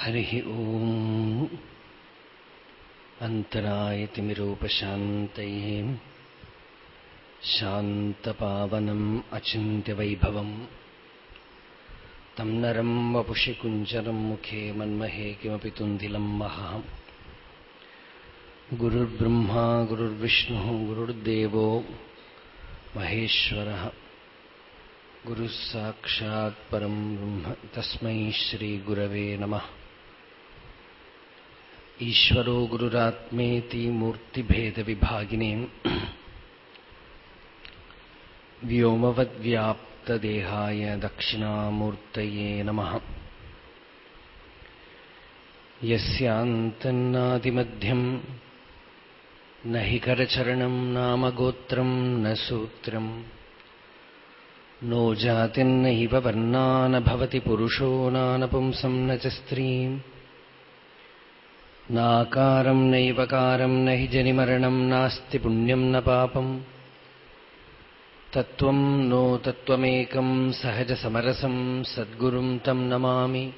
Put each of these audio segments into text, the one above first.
हरिः ॐ अन्तरायतिमिरूपशान्तये शान्तपावनम् अचिन्त्यवैभवम् तं नरं वपुषि कुञ्जरं मुखे मन्महे किमपि तुन्दिलं महः गुरुर्ब्रह्मा गुरुर्विष्णुः गुरुर्देवो महेश्वरः। गुरुः साक्षात् परं ब्रह्म। तस्मै श्रीगुरवे नमः ഈശ്വരോ ഗുരുരാത്മേതി മൂർത്തിഭേദവിഭാഗിനേം. വ്യോമവദ്വ്യാപ്തദേഹായ ദക്ഷിണാമൂർത്തയേ നമ. യസ്യാന്തന്നാദിമധ്യം നികരചരണം നാമഗോത്രം ന സൂത്രം. നോ ജാതിർനൈവ വർണാനഭവതി പുരുഷോ നാനപുംസം ന സ്ത്രീം. നാകാരം നൈവകാരം ന ഹി ജനിമരണം നാസ്തി പുണ്യം ന പാപം. തത്വം നോ തത്വമേകം സഹജസമരസം സദ്ഗുരും തം നമാമി.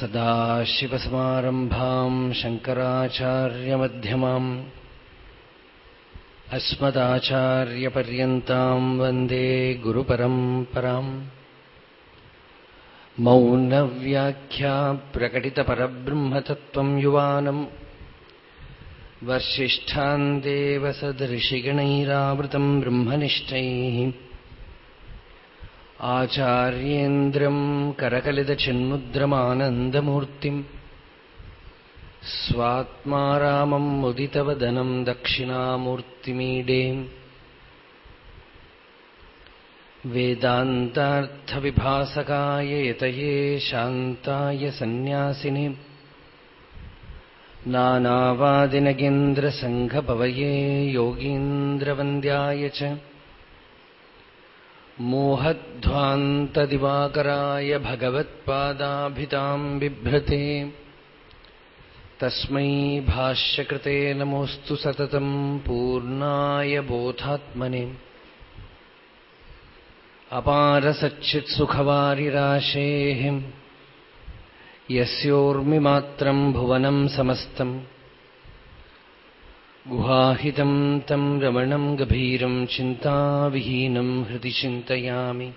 സദാശിവസമാരംഭാം ശങ്കരാചാര്യമധ്യമാം. അസ്മദാചാര്യപര്യന്താം വന്ദേ ഗുരുപരംപരാം मौनव्याख्या प्रकटितपरब्रह्मतत्त्वम् युवानम् वर्षिष्ठान् देवसदृशिगणैरावृतम् ब्रह्मनिष्ठैः आचार्येन्द्रम् करकलितचिन्मुद्रमानन्दमूर्तिम् स्वात्मा रामम् मुदितवदनम् दक्षिणामूर्तिमीडे वेदान्तार्थविभासकाय यतये शान्ताय सन्न्यासिने। नानावादिनगेन्द्रसङ्घपवये योगीन्द्रवन्द्याय च। मोहध्वान्तदिवाकराय भगवत्पादाभिताम् बिभ्रते तस्मै भाष्यकृते नमोऽस्तु सततम् पूर्णाय बोधात्मने अपारसच्चित्सुखवारिराशेः यस्योर्मिमात्रम् भुवनम् समस्तम् गुहाहितम् तम् रमणम् गभीरम् चिन्ताविहीनम् हृदि चिन्तयामि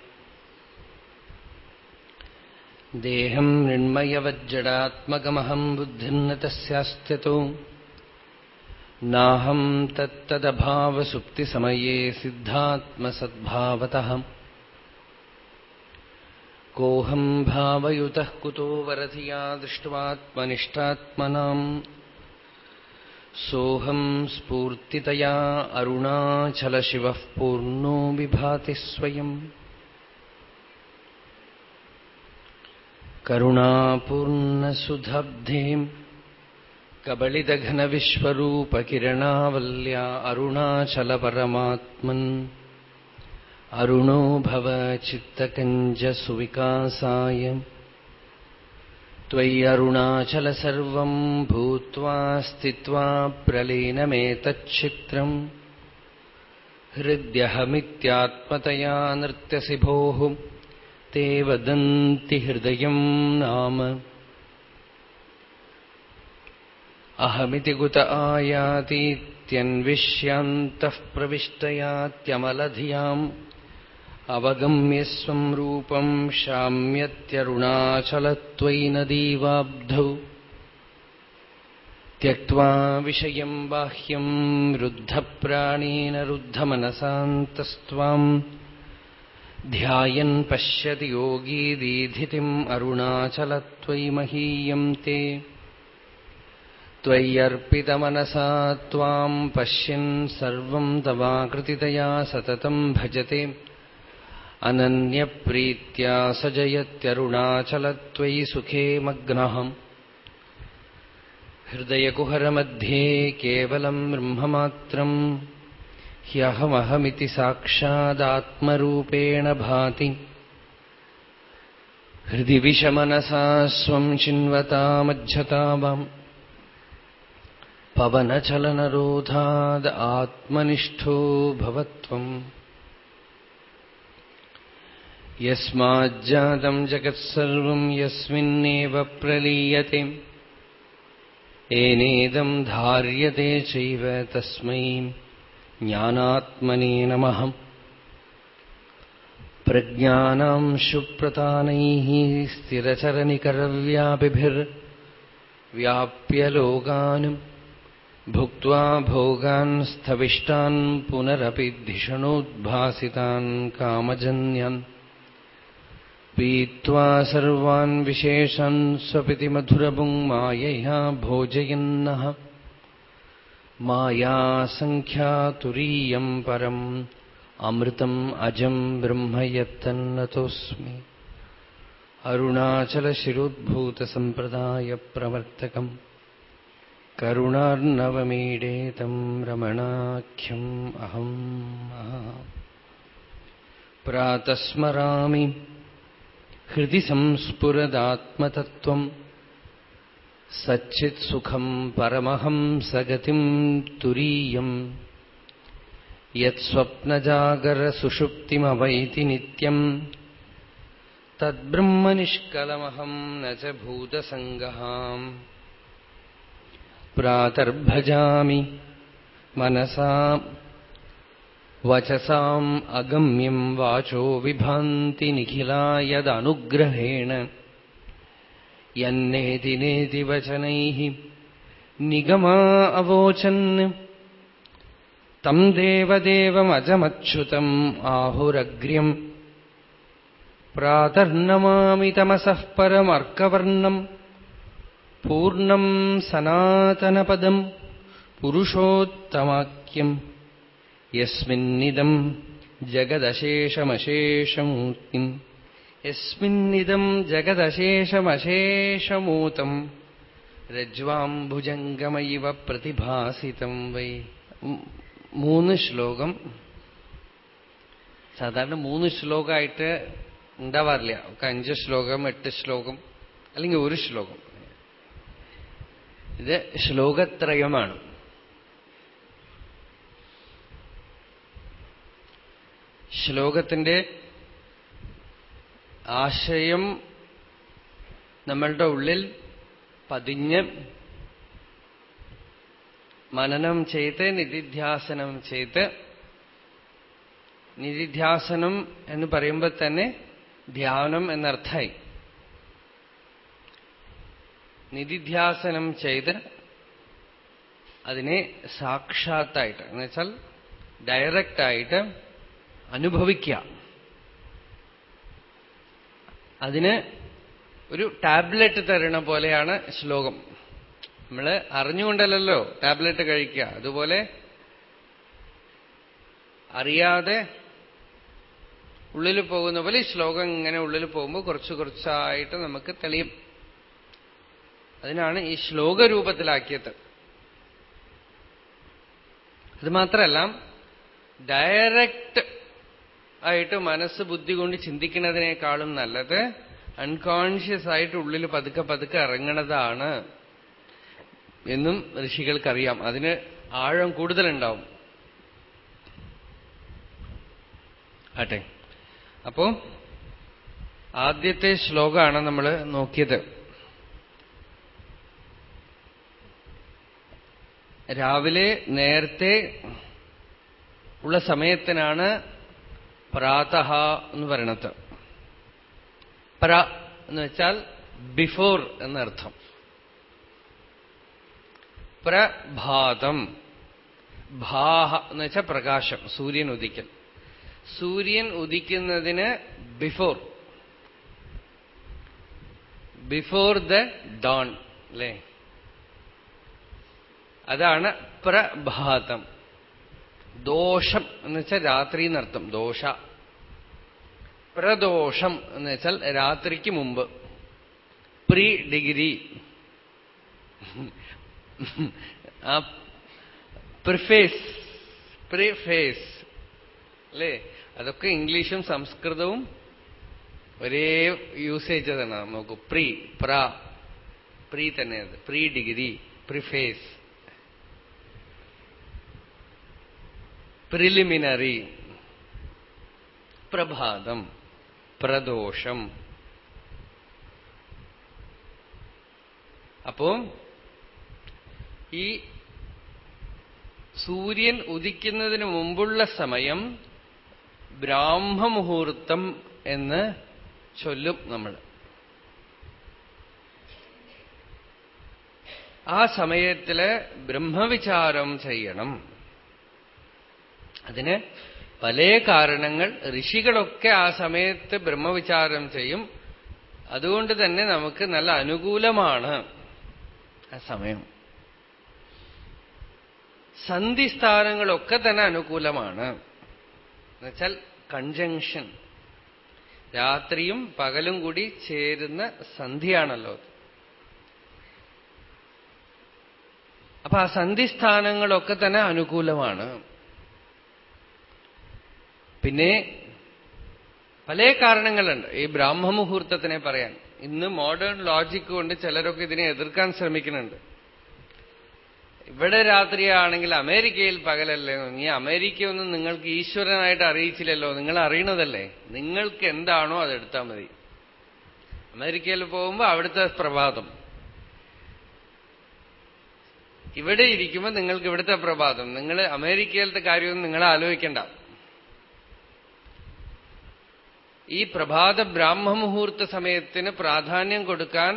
देहम् मृण्मयवज्जडात्मकमहम् बुद्धिम् न तस्यास्त्यतो नाहम् तत्तदभावसुप्तिसमये सिद्धात्मसद्भावतः कोऽहम् भावयुतः कुतो वरधिया दृष्ट्वात्मनिष्टात्मनाम् सोऽहम् स्फूर्तितया अरुणाचलशिवः पूर्णो विभाति स्वयम्। करुणापूर्णसुधब्धेम् कबलिदघनविश्वरूपकिरणावल्या अरुणाचलपरमात्मन् अरुणो भव चित्तकञ्जसुविकासाय। त्वयि अरुणाचल सर्वम् भूत्वा स्थित्वा प्रलीनमेतच्छित्रम्। हृद्यहमित्यात्मतया नृत्यसि भोः ते वदन्ति हृदयम् नाम। अहमिति कुत आयातीत्यन्विष्यान्तः प्रविष्टयात्यमलधियाम् अवगम्य स्वम् रूपम् शाम्यत्यरुणाचलत्वयि नदीवाब्धौ त्यक्त्वा विषयम् बाह्यम् रुद्धप्राणेन रुद्धमनसान्तस्त्वाम् ध्यायन् पश्यति योगी दीधितिम् अरुणाचलत्वयि महीयम् ते त्वय्यर्पितमनसा त्वाम् पश्यन् सर्वम् तवाकृतितया सततम् भजते अनन्यप्रीत्या सजयत्यरुणाचलत्वयि सुखे मग्नः हृदयकुहरमध्ये केवलम् ब्रह्ममात्रम् ह्यहमहमिति साक्षादात्मरूपेण भाति हृदि विषमनसा स्वम् चिन्वतामज्झतावाम् पवनचलनरोधाद् आत्मनिष्ठो भवत्वम् യസ്മാജാതം ജഗത്സർവം യസ്മിന്നേവ പ്രലീയത്തെ. ഏനേദം ധാര്യത്തെ ചൈവ തസ്മൈ ജ്ഞാനാത്മനേ നമ പ്രജ്ഞാനം ശുപ്രതാനൈ സ്ഥിരചരനികരവ്യാപിഭിർവ്യാപ്യലോകാനും ഭുക്വാ ഭോഗാൻ സ്ഥവിഷ്ടാൻ പുനരപി ധിഷണോദ്ഭാസിതാൻ കാമജന്യാൻ. पीत्वा सर्वान् विशेषान् स्वपिति मधुरपुङ्मायया भोजयन्नः मायासङ्ख्यातुरीयम् परम् अमृतम् अजम् ब्रह्म यत्तन्नतोऽस्मि अरुणाचलशिरोद्भूतसम्प्रदायप्रवर्तकम् करुणार्णवमीडे तम् रमणाख्यम् अहम् प्रातस्मरामि ഹൃദി സംസ്ഫുരദാത്മതത്വം സച്ചിത് സുഖം പരമഹംസഗതിം തുരീയം. യത്സ്വപ്നജാഗരസുഷുപ്തിമവൈതി നിത്യം. തദ്ബ്രഹ്മനിഷ്കലമഹം ന ഭൂതസംഗഹാം. പ്രാതർഭജാമി മനസാ वचसाम् अगम्यम् वाचो विभान्ति निखिला यदनुग्रहेण यन्नेति नेति वचनैः निगमा अवोचन् तम् देवदेवमजमच्युतम् आहुरग्र्यम् प्रातर्नमामि तमसः परमर्कवर्णम् पूर्णम् सनातनपदम् पुरुषोत्तमाख्यम् യസ്മിന്നിദം ജഗദശേഷമശേഷമൂർത്തി. യസ്മിന്നിദം ജഗദശേഷമശേഷമൂതം രജ്വാംഭുജംഗമൈവ പ്രതിഭാസിതം വൈ. മൂന്ന് ശ്ലോകം. സാധാരണ മൂന്ന് ശ്ലോകമായിട്ട് ഉണ്ടാവാറില്ല ഒക്കെ അഞ്ച് ശ്ലോകം എട്ട് ശ്ലോകം അല്ലെങ്കിൽ ഒരു ശ്ലോകം. ഇത് ശ്ലോകത്രയമാണ്. ശ്ലോകത്തിന്റെ ആശയം നമ്മളുടെ ഉള്ളിൽ പതിഞ്ഞ് മനനം ചെയ്ത് നിധിധ്യാസനം ചെയ്ത് നിധിധ്യാസനം എന്ന് പറയുമ്പോൾ തന്നെ ധ്യാനം എന്നർത്ഥമായി. നിധിധ്യാസനം ചെയ്ത് അതിനെ സാക്ഷാത്തായിട്ട് എന്നുവെച്ചാൽ ഡയറക്റ്റായിട്ട് അനുഭവിക്കുക. അതിന് ഒരു ടാബ്ലറ്റ് തരണ പോലെയാണ് ശ്ലോകം. നമ്മൾ അറിഞ്ഞുകൊണ്ടല്ലോ ടാബ്ലറ്റ് കഴിക്കുക. അതുപോലെ അറിയാതെ ഉള്ളിൽ പോകുന്ന പോലെ ഈ ശ്ലോകം ഇങ്ങനെ ഉള്ളിൽ പോകുമ്പോൾ കുറച്ച് കുറച്ചായിട്ട് നമുക്ക് തെളിയും. അതിനാണ് ഈ ശ്ലോകരൂപത്തിലാക്കിയത് അത് മാത്രമല്ല ഡയറക്റ്റ് ആയിട്ട് മനസ്സ് ബുദ്ധി കൊണ്ട് ചിന്തിക്കുന്നതിനേക്കാളും നല്ലത് അൺകോൺഷ്യസ് ആയിട്ട് ഉള്ളിൽ പതുക്കെ പതുക്കെ ഇറങ്ങണതാണ് എന്നും ഋഷികൾക്കറിയാം. അതിന് ആഴം കൂടുതലുണ്ടാവും. ആട്ടെ. അപ്പോ ആദ്യത്തെ ശ്ലോകമാണ് നമ്മൾ നോക്കിയത്. രാവിലെ നേരത്തെ ഉള്ള സമയത്തിനാണ് പ്രാതഹ എന്ന് പറയണത്. പ്ര എന്ന് വെച്ചാൽ ബിഫോർ എന്നർത്ഥം. പ്രഭാതം. ഭാഹ എന്ന് വെച്ചാൽ പ്രകാശം സൂര്യൻ ഉദിക്കൽ. സൂര്യൻ ഉദിക്കുന്നതിന് ബിഫോർ ബിഫോർ ദ ഡോൺ അല്ലേ? അതാണ് പ്രഭാതം. ദോഷം എന്ന് വെച്ചാൽ രാത്രി എന്നർത്ഥം. ദോഷ. പ്രദോഷം എന്ന് വെച്ചാൽ രാത്രിക്ക് മുമ്പ്. Pre degree. ആ പ്രിഫേസ്. പ്രിഫേസ്. അല്ലേ? അതൊക്കെ ഇംഗ്ലീഷും സംസ്കൃതവും ഒരേ യൂസേജ് തന്നെ. നോക്കൂ. പ്രീ പ്ര. പ്രീ തന്നെ പ്രീ ഡിഗ്രി. പ്രിഫേസ്. പ്രിലിമിനറി പ്രഭാതം പ്രദോഷം അപ്പോ ഈ സൂര്യൻ ഉദിക്കുന്നതിന് മുമ്പുള്ള സമയം ബ്രാഹ്മമുഹൂർത്തം എന്ന് ചൊല്ലും നമ്മൾ. ആ സമയത്തിൽ ബ്രഹ്മവിചാരം ചെയ്യണം. അതിന് പല കാരണങ്ങൾ ഋഷികളൊക്കെ ആ സമയത്ത് ബ്രഹ്മവിചാരം ചെയ്യും. അതുകൊണ്ട് തന്നെ നമുക്ക് നല്ല അനുകൂലമാണ് ആ സമയം. സന്ധിസ്ഥാനങ്ങളൊക്കെ തന്നെ അനുകൂലമാണ്. എന്നുവെച്ചാൽ കൺജങ്ഷൻ രാത്രിയും പകലും കൂടി ചേരുന്ന സന്ധിയാണല്ലോ അപ്പൊ ആ സന്ധിസ്ഥാനങ്ങളൊക്കെ തന്നെ അനുകൂലമാണ്. പിന്നെ പല കാരണങ്ങളുണ്ട്. ഈ ബ്രാഹ്മമുഹൂർത്തത്തിനെ പറയാൻ. ഇന്ന് മോഡേൺ ലോജിക് കൊണ്ട് ചിലരൊക്കെ ഇതിനെ എതിർക്കാൻ ശ്രമിക്കുന്നുണ്ട്. ഇവിടെ രാത്രിയാണെങ്കിൽ അമേരിക്കയിൽ പകലല്ലേ നീ? അമേരിക്കയൊന്നും നിങ്ങൾക്ക് ഈശ്വരനായിട്ട് അറിയിച്ചില്ലല്ലോ. നിങ്ങൾ അറിയണതല്ലേ? നിങ്ങൾക്ക് എന്താണോ അതെടുത്താൽ മതി. അമേരിക്കയിൽ പോകുമ്പോൾ അവിടുത്തെ പ്രഭാതം. ഇവിടെ ഇരിക്കുമ്പോൾ നിങ്ങൾക്ക് ഇവിടുത്തെ പ്രഭാതം. നിങ്ങൾ അമേരിക്കയിലത്തെ കാര്യമൊന്നും നിങ്ങൾ ആലോചിക്കണ്ട. ഈ പ്രഭാത ബ്രാഹ്മമുഹൂർത്ത സമയത്തിന് പ്രാധാന്യം കൊടുക്കാൻ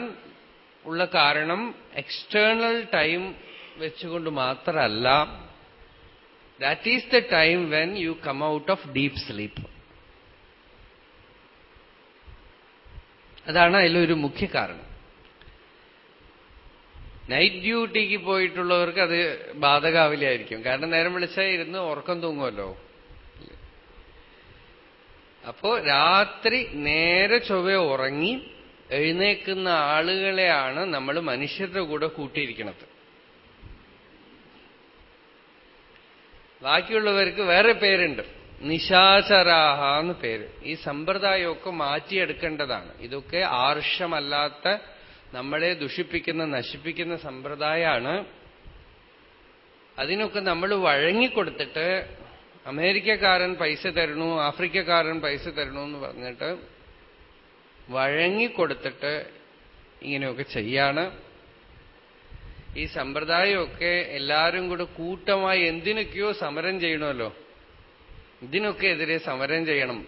ഉള്ള കാരണം എക്സ്റ്റേണൽ ടൈം വെച്ചുകൊണ്ട് മാത്രമല്ല that is the time when you come out of deep sleep അതാണ് അതിലൊരു മുഖ്യ കാരണം. നൈറ്റ് ഡ്യൂട്ടിക്ക് പോയിട്ടുള്ളവർക്ക് അത് ബാധകാവിലായിരിക്കും കാരണം നേരം വിളിച്ചാൽ ഇരുന്ന് ഉറക്കം തൂങ്ങുമല്ലോ അപ്പോ രാത്രി നേരെ ചൊവ്വ ഉറങ്ങി എഴുന്നേക്കുന്ന ആളുകളെയാണ് നമ്മൾ മനുഷ്യരുടെ കൂടെ കൂട്ടിയിരിക്കുന്നത്. ബാക്കിയുള്ളവർക്ക് വേറെ പേരുണ്ട്. നിശാചരാഹ എന്ന് പേര്. ഈ സമ്പ്രദായമൊക്കെ മാറ്റിയെടുക്കേണ്ടതാണ്. ഇതൊക്കെ ആർഷമല്ലാത്ത നമ്മളെ ദുഷിപ്പിക്കുന്ന നശിപ്പിക്കുന്ന സമ്പ്രദായമാണ്. അതിനൊക്കെ നമ്മൾ വഴങ്ങിക്കൊടുത്തിട്ട് അമേരിക്കക്കാരൻ പൈസ തരണു ആഫ്രിക്കക്കാരൻ പൈസ തരണു എന്ന് പറഞ്ഞിട്ട് വഴങ്ങിക്കൊടുത്തിട്ട് ഇങ്ങനെയൊക്കെ ചെയ്യാണ്. ഈ സമ്പ്രദായമൊക്കെ എല്ലാവരും കൂടെ കൂട്ടമായി എന്തിനൊക്കെയോ സമരം ചെയ്യണമല്ലോ. ഇതിനൊക്കെ എതിരെ സമരം ചെയ്യണം.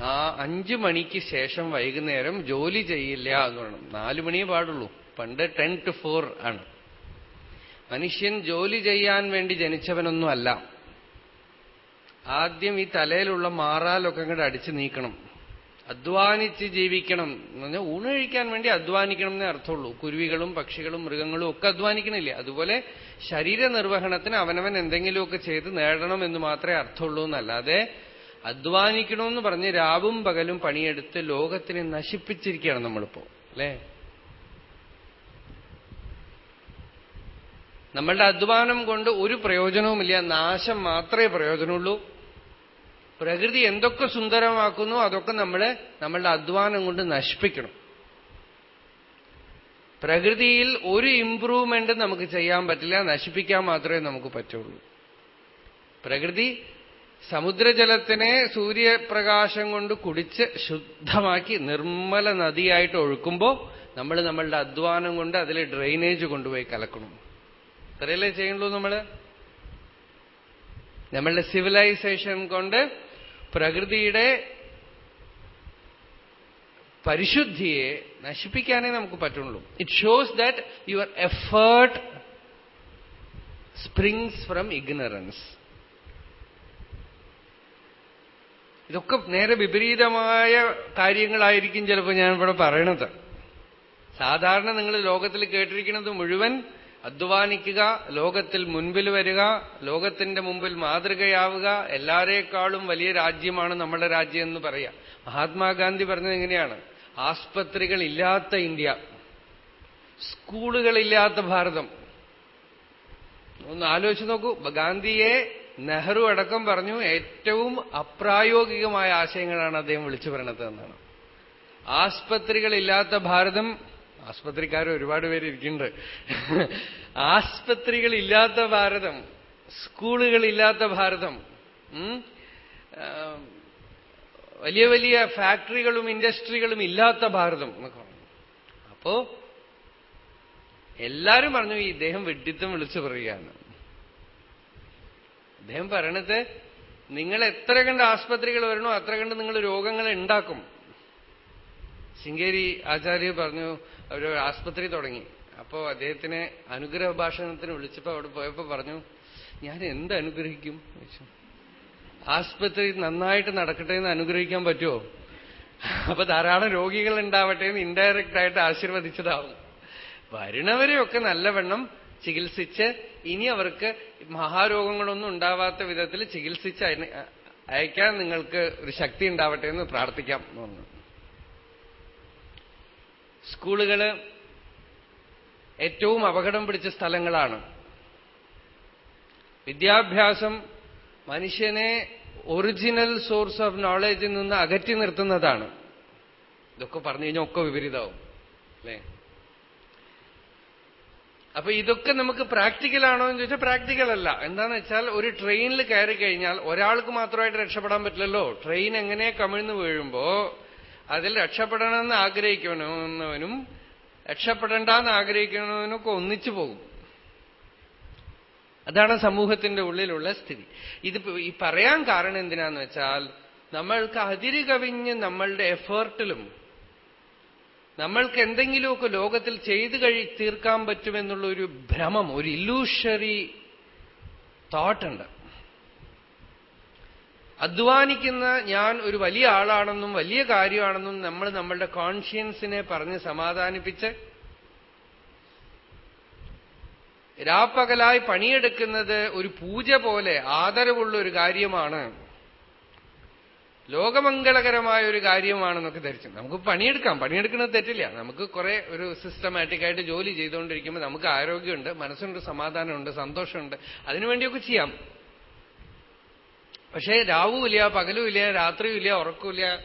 ആ അഞ്ചു മണിക്ക് ശേഷം വൈകുന്നേരം ജോലി ചെയ്യില്ല എന്ന് പറയണം. നാലു മണിയേ പാടുള്ളൂ. പണ്ട് ടെൻ ടു ഫോർ ആണ്. മനുഷ്യൻ ജോലി ചെയ്യാൻ വേണ്ടി ജനിച്ചവനൊന്നും ആദ്യം ഈ തലയിലുള്ള മാറാലൊക്കെ കൂടെ അടിച്ചു നീക്കണം. അധ്വാനിച്ച് ജീവിക്കണം എന്ന് പറഞ്ഞാൽ ഊണ് വേണ്ടി അധ്വാനിക്കണം എന്നേ അർത്ഥമുള്ളൂ. കുരുവികളും പക്ഷികളും മൃഗങ്ങളും ഒക്കെ അധ്വാനിക്കണില്ലേ? അതുപോലെ ശരീര നിർവഹണത്തിന് അവനവൻ എന്തെങ്കിലുമൊക്കെ ചെയ്ത് നേടണം എന്ന് മാത്രമേ അർത്ഥമുള്ളൂ എന്നല്ലാതെ അധ്വാനിക്കണമെന്ന് പറഞ്ഞ് രാവും പകലും പണിയെടുത്ത് ലോകത്തിനെ നശിപ്പിച്ചിരിക്കുകയാണ് നമ്മളിപ്പോ അല്ലേ? നമ്മളുടെ അധ്വാനം കൊണ്ട് ഒരു പ്രയോജനവുമില്ല. നാശം മാത്രമേ പ്രയോജനമുള്ളൂ. പ്രകൃതി എന്തൊക്കെ സുന്ദരമാക്കുന്നു അതൊക്കെ നമ്മൾ നമ്മളുടെ അധ്വാനം കൊണ്ട് നശിപ്പിക്കണം. പ്രകൃതിയിൽ ഒരു ഇംപ്രൂവ്മെന്റ് നമുക്ക് ചെയ്യാൻ പറ്റില്ല നശിപ്പിക്കാൻ മാത്രമേ നമുക്ക് പറ്റുള്ളൂ. പ്രകൃതി സമുദ്രജലത്തിനെ സൂര്യപ്രകാശം കൊണ്ട് കുടിച്ച് ശുദ്ധമാക്കി നിർമ്മല നദിയായിട്ട് ഒഴുക്കുമ്പോൾ നമ്മൾ നമ്മളുടെ അധ്വാനം കൊണ്ട് അതിൽ ഡ്രെയിനേജ് കൊണ്ടുപോയി കലക്കണം. ഇത്രയല്ലേ ചെയ്യുള്ളൂ നമ്മൾ നമ്മളുടെ സിവിലൈസേഷൻ കൊണ്ട് പ്രകൃതിയുടെ പരിശുദ്ധിയെ നശിപ്പിക്കാനേ നമുക്ക് പറ്റുള്ളൂ. It shows that your effort springs from ignorance ഇതൊക്കെ നേരെ വിപരീതമായ കാര്യങ്ങളായിരിക്കും ചിലപ്പോൾ ഞാൻ പറയണത്. സാധാരണ നിങ്ങൾ ലോകത്തിൽ കേട്ടിരിക്കുന്നത് മുഴുവൻ അധ്വാനിക്കുക ലോകത്തിൽ മുൻപിൽ വരിക ലോകത്തിന്റെ മുമ്പിൽ മാതൃകയാവുക എല്ലാരേക്കാളും വലിയ രാജ്യമാണ് നമ്മുടെ രാജ്യം എന്ന് പറയാം. മഹാത്മാഗാന്ധി പറഞ്ഞത് എങ്ങനെയാണ് ആസ്പത്രികൾ ഇല്ലാത്ത ഇന്ത്യ സ്കൂളുകളില്ലാത്ത ഭാരതം. ഒന്ന് ആലോചിച്ച് നോക്കൂ. ഗാന്ധിയെ നെഹ്റു അടക്കം പറഞ്ഞു ഏറ്റവും അപ്രായോഗികമായ ആശയങ്ങളാണ് അദ്ദേഹം വിളിച്ചു പറയണത് എന്നാണ്. ആസ്പത്രികളില്ലാത്ത ഭാരതം ആസ്പത്രിക്കാർ ഒരുപാട് പേര് ഇരിക്കുന്നുണ്ട്. ആസ്പത്രികളില്ലാത്ത ഭാരതം സ്കൂളുകളില്ലാത്ത ഭാരതം വലിയ വലിയ ഫാക്ടറികളും ഇൻഡസ്ട്രികളും ഇല്ലാത്ത ഭാരതം എന്നൊക്കെ പറഞ്ഞു. അപ്പോ എല്ലാരും പറഞ്ഞു ഈ ഇദ്ദേഹം വെട്ടിത്തം വിളിച്ചു പറയുകയാണ്. അദ്ദേഹം പറയണത് നിങ്ങൾ എത്ര കണ്ട് ആസ്പത്രികൾ വരണോ അത്ര കണ്ട് നിങ്ങൾ രോഗങ്ങൾ ഉണ്ടാക്കും. ശിങ്കേരി ആചാര്യ പറഞ്ഞു ഒരു ആസ്പത്രി തുടങ്ങി. അപ്പോ അദ്ദേഹത്തിനെ അനുഗ്രഹ ഭാഷണത്തിന് വിളിച്ചപ്പോ അവിടെ പോയപ്പോ പറഞ്ഞു ഞാൻ എന്ത് അനുഗ്രഹിക്കും? ആസ്പത്രി നന്നായിട്ട് നടക്കട്ടെ എന്ന് അനുഗ്രഹിക്കാൻ പറ്റുമോ? അപ്പൊ ധാരാളം രോഗികൾ ഉണ്ടാവട്ടെ എന്ന് ഇൻഡയറക്റ്റ് ആയിട്ട് ആശീർവദിച്ചതാവും. വരുന്നവരെയൊക്കെ നല്ലവണ്ണം ചികിത്സിച്ച് ഇനി അവർക്ക് മഹാരോഗങ്ങളൊന്നും ഉണ്ടാവാത്ത വിധത്തിൽ ചികിത്സിച്ച് അയക്കാൻ നിങ്ങൾക്ക് ഒരു ശക്തി ഉണ്ടാവട്ടെ എന്ന് പ്രാർത്ഥിക്കാം എന്ന് പറഞ്ഞു. സ്കൂളുകൾ ഏറ്റവും അപകടം പിടിച്ച സ്ഥലങ്ങളാണ്. വിദ്യാഭ്യാസം മനുഷ്യനെ ഒറിജിനൽ സോഴ്സ് ഓഫ് നോളജിൽ നിന്ന് അകറ്റി നിർത്തുന്നതാണ്. ഇതൊക്കെ പറഞ്ഞു കഴിഞ്ഞാൽ ഒക്കെ വിപരീതമാവും അല്ലേ? അപ്പൊ ഇതൊക്കെ നമുക്ക് പ്രാക്ടിക്കൽ ആണോ എന്ന് ചോദിച്ചാൽ പ്രാക്ടിക്കൽ അല്ല. വെച്ചാൽ ഒരു ട്രെയിനിൽ കയറി കഴിഞ്ഞാൽ ഒരാൾക്ക് മാത്രമായിട്ട് രക്ഷപ്പെടാൻ പറ്റില്ലല്ലോ. ട്രെയിൻ എങ്ങനെ കമിഴ്ന്നു വീഴുമ്പോ അതിൽ രക്ഷപ്പെടണമെന്ന് ആഗ്രഹിക്കണമെന്നവനും രക്ഷപ്പെടണ്ടെന്ന് ആഗ്രഹിക്കണമെന്നൊക്കെ ഒന്നിച്ചു പോകും. അതാണ് സമൂഹത്തിന്റെ ഉള്ളിലുള്ള സ്ഥിതി. ഇത് ഈ പറയാൻ കാരണം എന്തിനാന്ന് വെച്ചാൽ നമ്മൾക്ക് അതിര് കവിഞ്ഞ് നമ്മളുടെ എഫേർട്ടിലും നമ്മൾക്ക് എന്തെങ്കിലുമൊക്കെ ലോകത്തിൽ ചെയ്തു കഴി തീർക്കാൻ പറ്റുമെന്നുള്ള ഒരു ഭ്രമം ഒരു ഇല്ലൂഷറി തോട്ടുണ്ട് അധ്വാനിക്കുന്ന ഞാൻ ഒരു വലിയ ആളാണെന്നും വലിയ കാര്യമാണെന്നും നമ്മൾ നമ്മളുടെ കോൺഷ്യൻസിനെ പറഞ്ഞ് സമാധാനിപ്പിച്ച് രാപ്പകലായി പണിയെടുക്കുന്നത് ഒരു പൂജ പോലെ ആദരവുള്ള ഒരു കാര്യമാണ്. ലോകമംഗളകരമായ ഒരു കാര്യമാണെന്നൊക്കെ ധരിച്ചു. നമുക്ക് പണിയെടുക്കാം. പണിയെടുക്കുന്നത് തെറ്റില്ല. നമുക്ക് കുറെ ഒരു സിസ്റ്റമാറ്റിക്കായിട്ട് ജോലി ചെയ്തുകൊണ്ടിരിക്കുമ്പോൾ നമുക്ക് ആരോഗ്യമുണ്ട് മനസ്സുണ്ട് സമാധാനമുണ്ട് സന്തോഷമുണ്ട്. അതിനുവേണ്ടിയൊക്കെ ചെയ്യാം. പക്ഷേ രാവുമില്ല പകലുമില്ല രാത്രിയുമില്ല ഉറക്കമില്ല.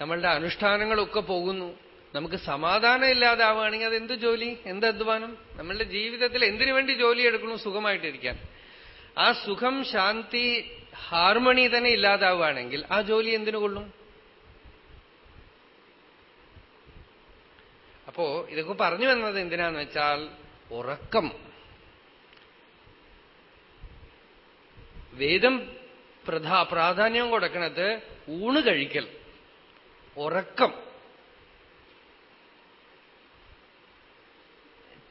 നമ്മളുടെ അനുഷ്ഠാനങ്ങളൊക്കെ പോകുന്നു. നമുക്ക് സമാധാനം ഇല്ലാതാവുകയാണെങ്കിൽ അത് എന്ത് ജോലി? എന്ത് അധ്വാനം? നമ്മളുടെ ജീവിതത്തിൽ എന്തിനു വേണ്ടി ജോലി എടുക്കണു? സുഖമായിട്ടിരിക്കാൻ. ആ സുഖം ശാന്തി ഹാർമണി തന്നെ ഇല്ലാതാവുകയാണെങ്കിൽ ആ ജോലി എന്തിനു കൊള്ളും? അപ്പോ ഇതൊക്കെ പറഞ്ഞു വന്നത് എന്തിനാന്ന് വെച്ചാൽ ഉറക്കം. വേദം പ്രധാ പ്രാധാന്യം കൊടുക്കുന്നത് ഊണ് കഴിക്കൽ. ഉറക്കം.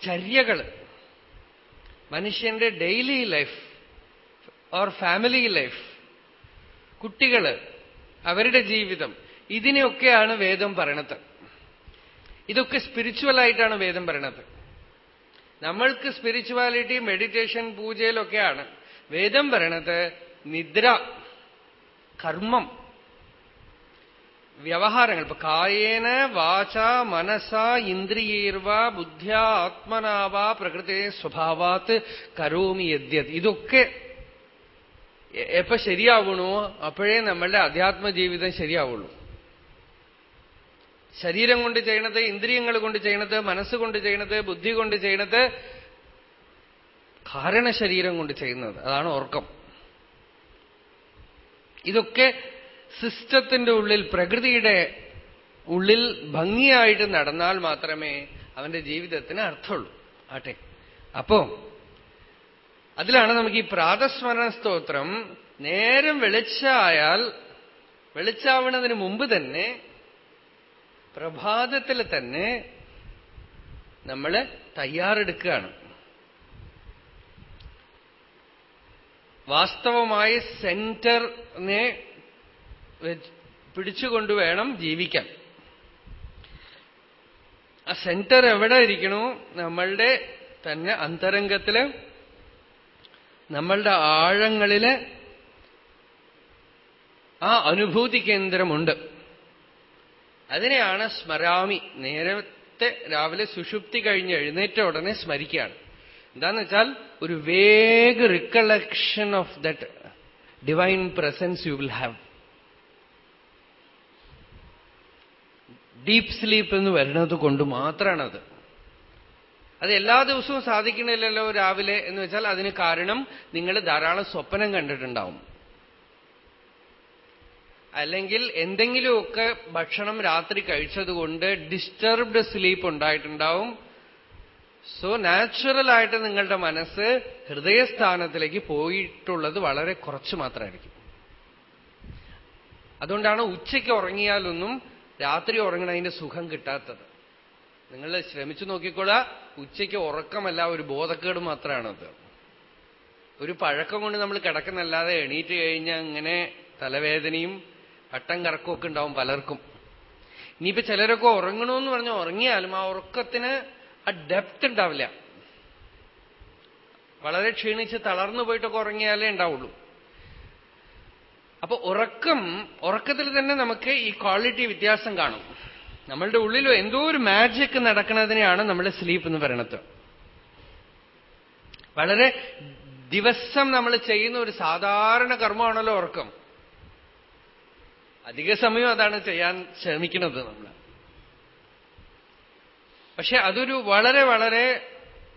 ചര്യകൾ. മനുഷ്യന്റെ daily life or family life. കുട്ടികൾ അവരുടെ ജീവിതം. ഇതിനെയൊക്കെയാണ് വേദം പറയണത്. ഇതൊക്കെ സ്പിരിച്വലായിട്ടാണ് വേദം പറയണത്. നമ്മൾക്ക് സ്പിരിച്വാലിറ്റി മെഡിറ്റേഷൻ പൂജയിലൊക്കെയാണ് വേദം പറയണത്. നിദ്ര കർമ്മം വ്യവഹാരങ്ങൾ. ഇപ്പൊ കായേന വാച മനസ ഇന്ദ്രിയേർവ ബുദ്ധ്യ ആത്മനാവ പ്രകൃതി സ്വഭാവാത്ത് കരോമി യദ്യത്. ഇതൊക്കെ എപ്പോ ശരിയാവണോ അപ്പോഴേ നമ്മളുടെ അധ്യാത്മ ജീവിതം ശരിയാവുള്ളൂ. ശരീരം കൊണ്ട് ചെയ്യണത് ഇന്ദ്രിയങ്ങൾ കൊണ്ട് ചെയ്യണത് മനസ്സുകൊണ്ട് ചെയ്യണത് ബുദ്ധി കൊണ്ട് ചെയ്യണത് കാരണശരീരം കൊണ്ട് ചെയ്യുന്നത്. അതാണ് ഓർക്കം ഇതൊക്കെ സിസ്റ്റത്തിന്റെ ഉള്ളിൽ പ്രകൃതിയുടെ ഉള്ളിൽ ഭംഗിയായിട്ട് നടന്നാൽ മാത്രമേ അവന്റെ ജീവിതത്തിന് അർത്ഥമുള്ളൂ. ആട്ടെ. അപ്പോ അതിലാണ് നമുക്ക് ഈ പ്രാതസ്മരണ സ്തോത്രം നേരം വെളിച്ചായാൽ വെളിച്ചാവുന്നതിന് മുമ്പ് തന്നെ പ്രഭാതത്തിൽ തന്നെ നമ്മൾ തയ്യാറെടുക്കുകയാണ്. വാസ്തവമായി സെന്ററിനെ പിടിച്ചുകൊണ്ട് വേണം ജീവിക്കാൻ. ആ സെന്റർ എവിടെ ഇരിക്കണോ? നമ്മളുടെ തന്നെ അന്തരംഗത്തിൽ നമ്മളുടെ ആഴങ്ങളിൽ ആ അനുഭൂതി കേന്ദ്രമുണ്ട്. അതിനെയാണ് സ്മരാമി. നേരത്തെ രാവിലെ സുഷുപ്തി കഴിഞ്ഞ് എഴുന്നേറ്റ ഉടനെ സ്മരിക്കുകയാണ്. എന്താന്ന് വെച്ചാൽ ഒരു vague recollection of that divine presence you will have deep sleep എന്ന് വരുന്നത് കൊണ്ട് മാത്രമാണത് അത് എല്ലാ ദിവസവും സാധിക്കണില്ലല്ലോ രാവിലെ എന്ന് വെച്ചാൽ അതിന് കാരണം നിങ്ങൾ ധാരാളം സ്വപ്നം കണ്ടിട്ടുണ്ടാവും. അല്ലെങ്കിൽ എന്തെങ്കിലുമൊക്കെ ഭക്ഷണം രാത്രി കഴിച്ചതുകൊണ്ട് ഡിസ്റ്റർബ്ഡ് സ്ലീപ്പ് ഉണ്ടായിട്ടുണ്ടാവും. സോ നാച്ചുറൽ ആയിട്ട് നിങ്ങളുടെ മനസ്സ് ഹൃദയസ്ഥാനത്തിലേക്ക് പോയിട്ടുള്ളത് വളരെ കുറച്ച് മാത്രമായിരിക്കും. അതുകൊണ്ടാണ് ഉച്ചയ്ക്ക് ഉറങ്ങിയാലൊന്നും രാത്രി ഉറങ്ങണതിന്റെ സുഖം കിട്ടാത്തത്. നിങ്ങൾ ശ്രമിച്ചു നോക്കിക്കോളാ ഉച്ചയ്ക്ക് ഉറക്കമല്ല ഒരു ബോധക്കേട് മാത്രമാണത്. ഒരു പഴക്കം കൊണ്ട് നമ്മൾ കിടക്കുന്നല്ലാതെ എണീറ്റ് കഴിഞ്ഞാൽ ഇങ്ങനെ തലവേദനയും പട്ടം കറക്കമൊക്കെ ഉണ്ടാവും പലർക്കും. ഇനിയിപ്പോ ചിലരൊക്കെ ഉറങ്ങണമെന്ന് പറഞ്ഞാൽ ഉറങ്ങിയാലും ആ ഉറക്കത്തിന് ആ ഡെപ്ത് ഉണ്ടാവില്ല. വളരെ ക്ഷീണിച്ച് തളർന്നു പോയിട്ടൊക്കെ ഉറങ്ങിയാലേ ഉണ്ടാവുള്ളൂ. അപ്പൊ ഉറക്കം ഉറക്കത്തിൽ തന്നെ നമുക്ക് ഈ ക്വാളിറ്റി വ്യത്യാസം കാണും. നമ്മളുടെ ഉള്ളിൽ എന്തോ ഒരു മാജിക് നടക്കുന്നതിനെയാണ് നമ്മൾ സ്ലീപ്പ് എന്ന് പറയണത്. വളരെ ദിവസം നമ്മൾ ചെയ്യുന്ന ഒരു സാധാരണ കർമ്മമാണല്ലോ ഉറക്കം. അധിക സമയം അതാണ് ചെയ്യാൻ ശ്രമിക്കുന്നത് നമ്മൾ പക്ഷെ അതൊരു വളരെ വളരെ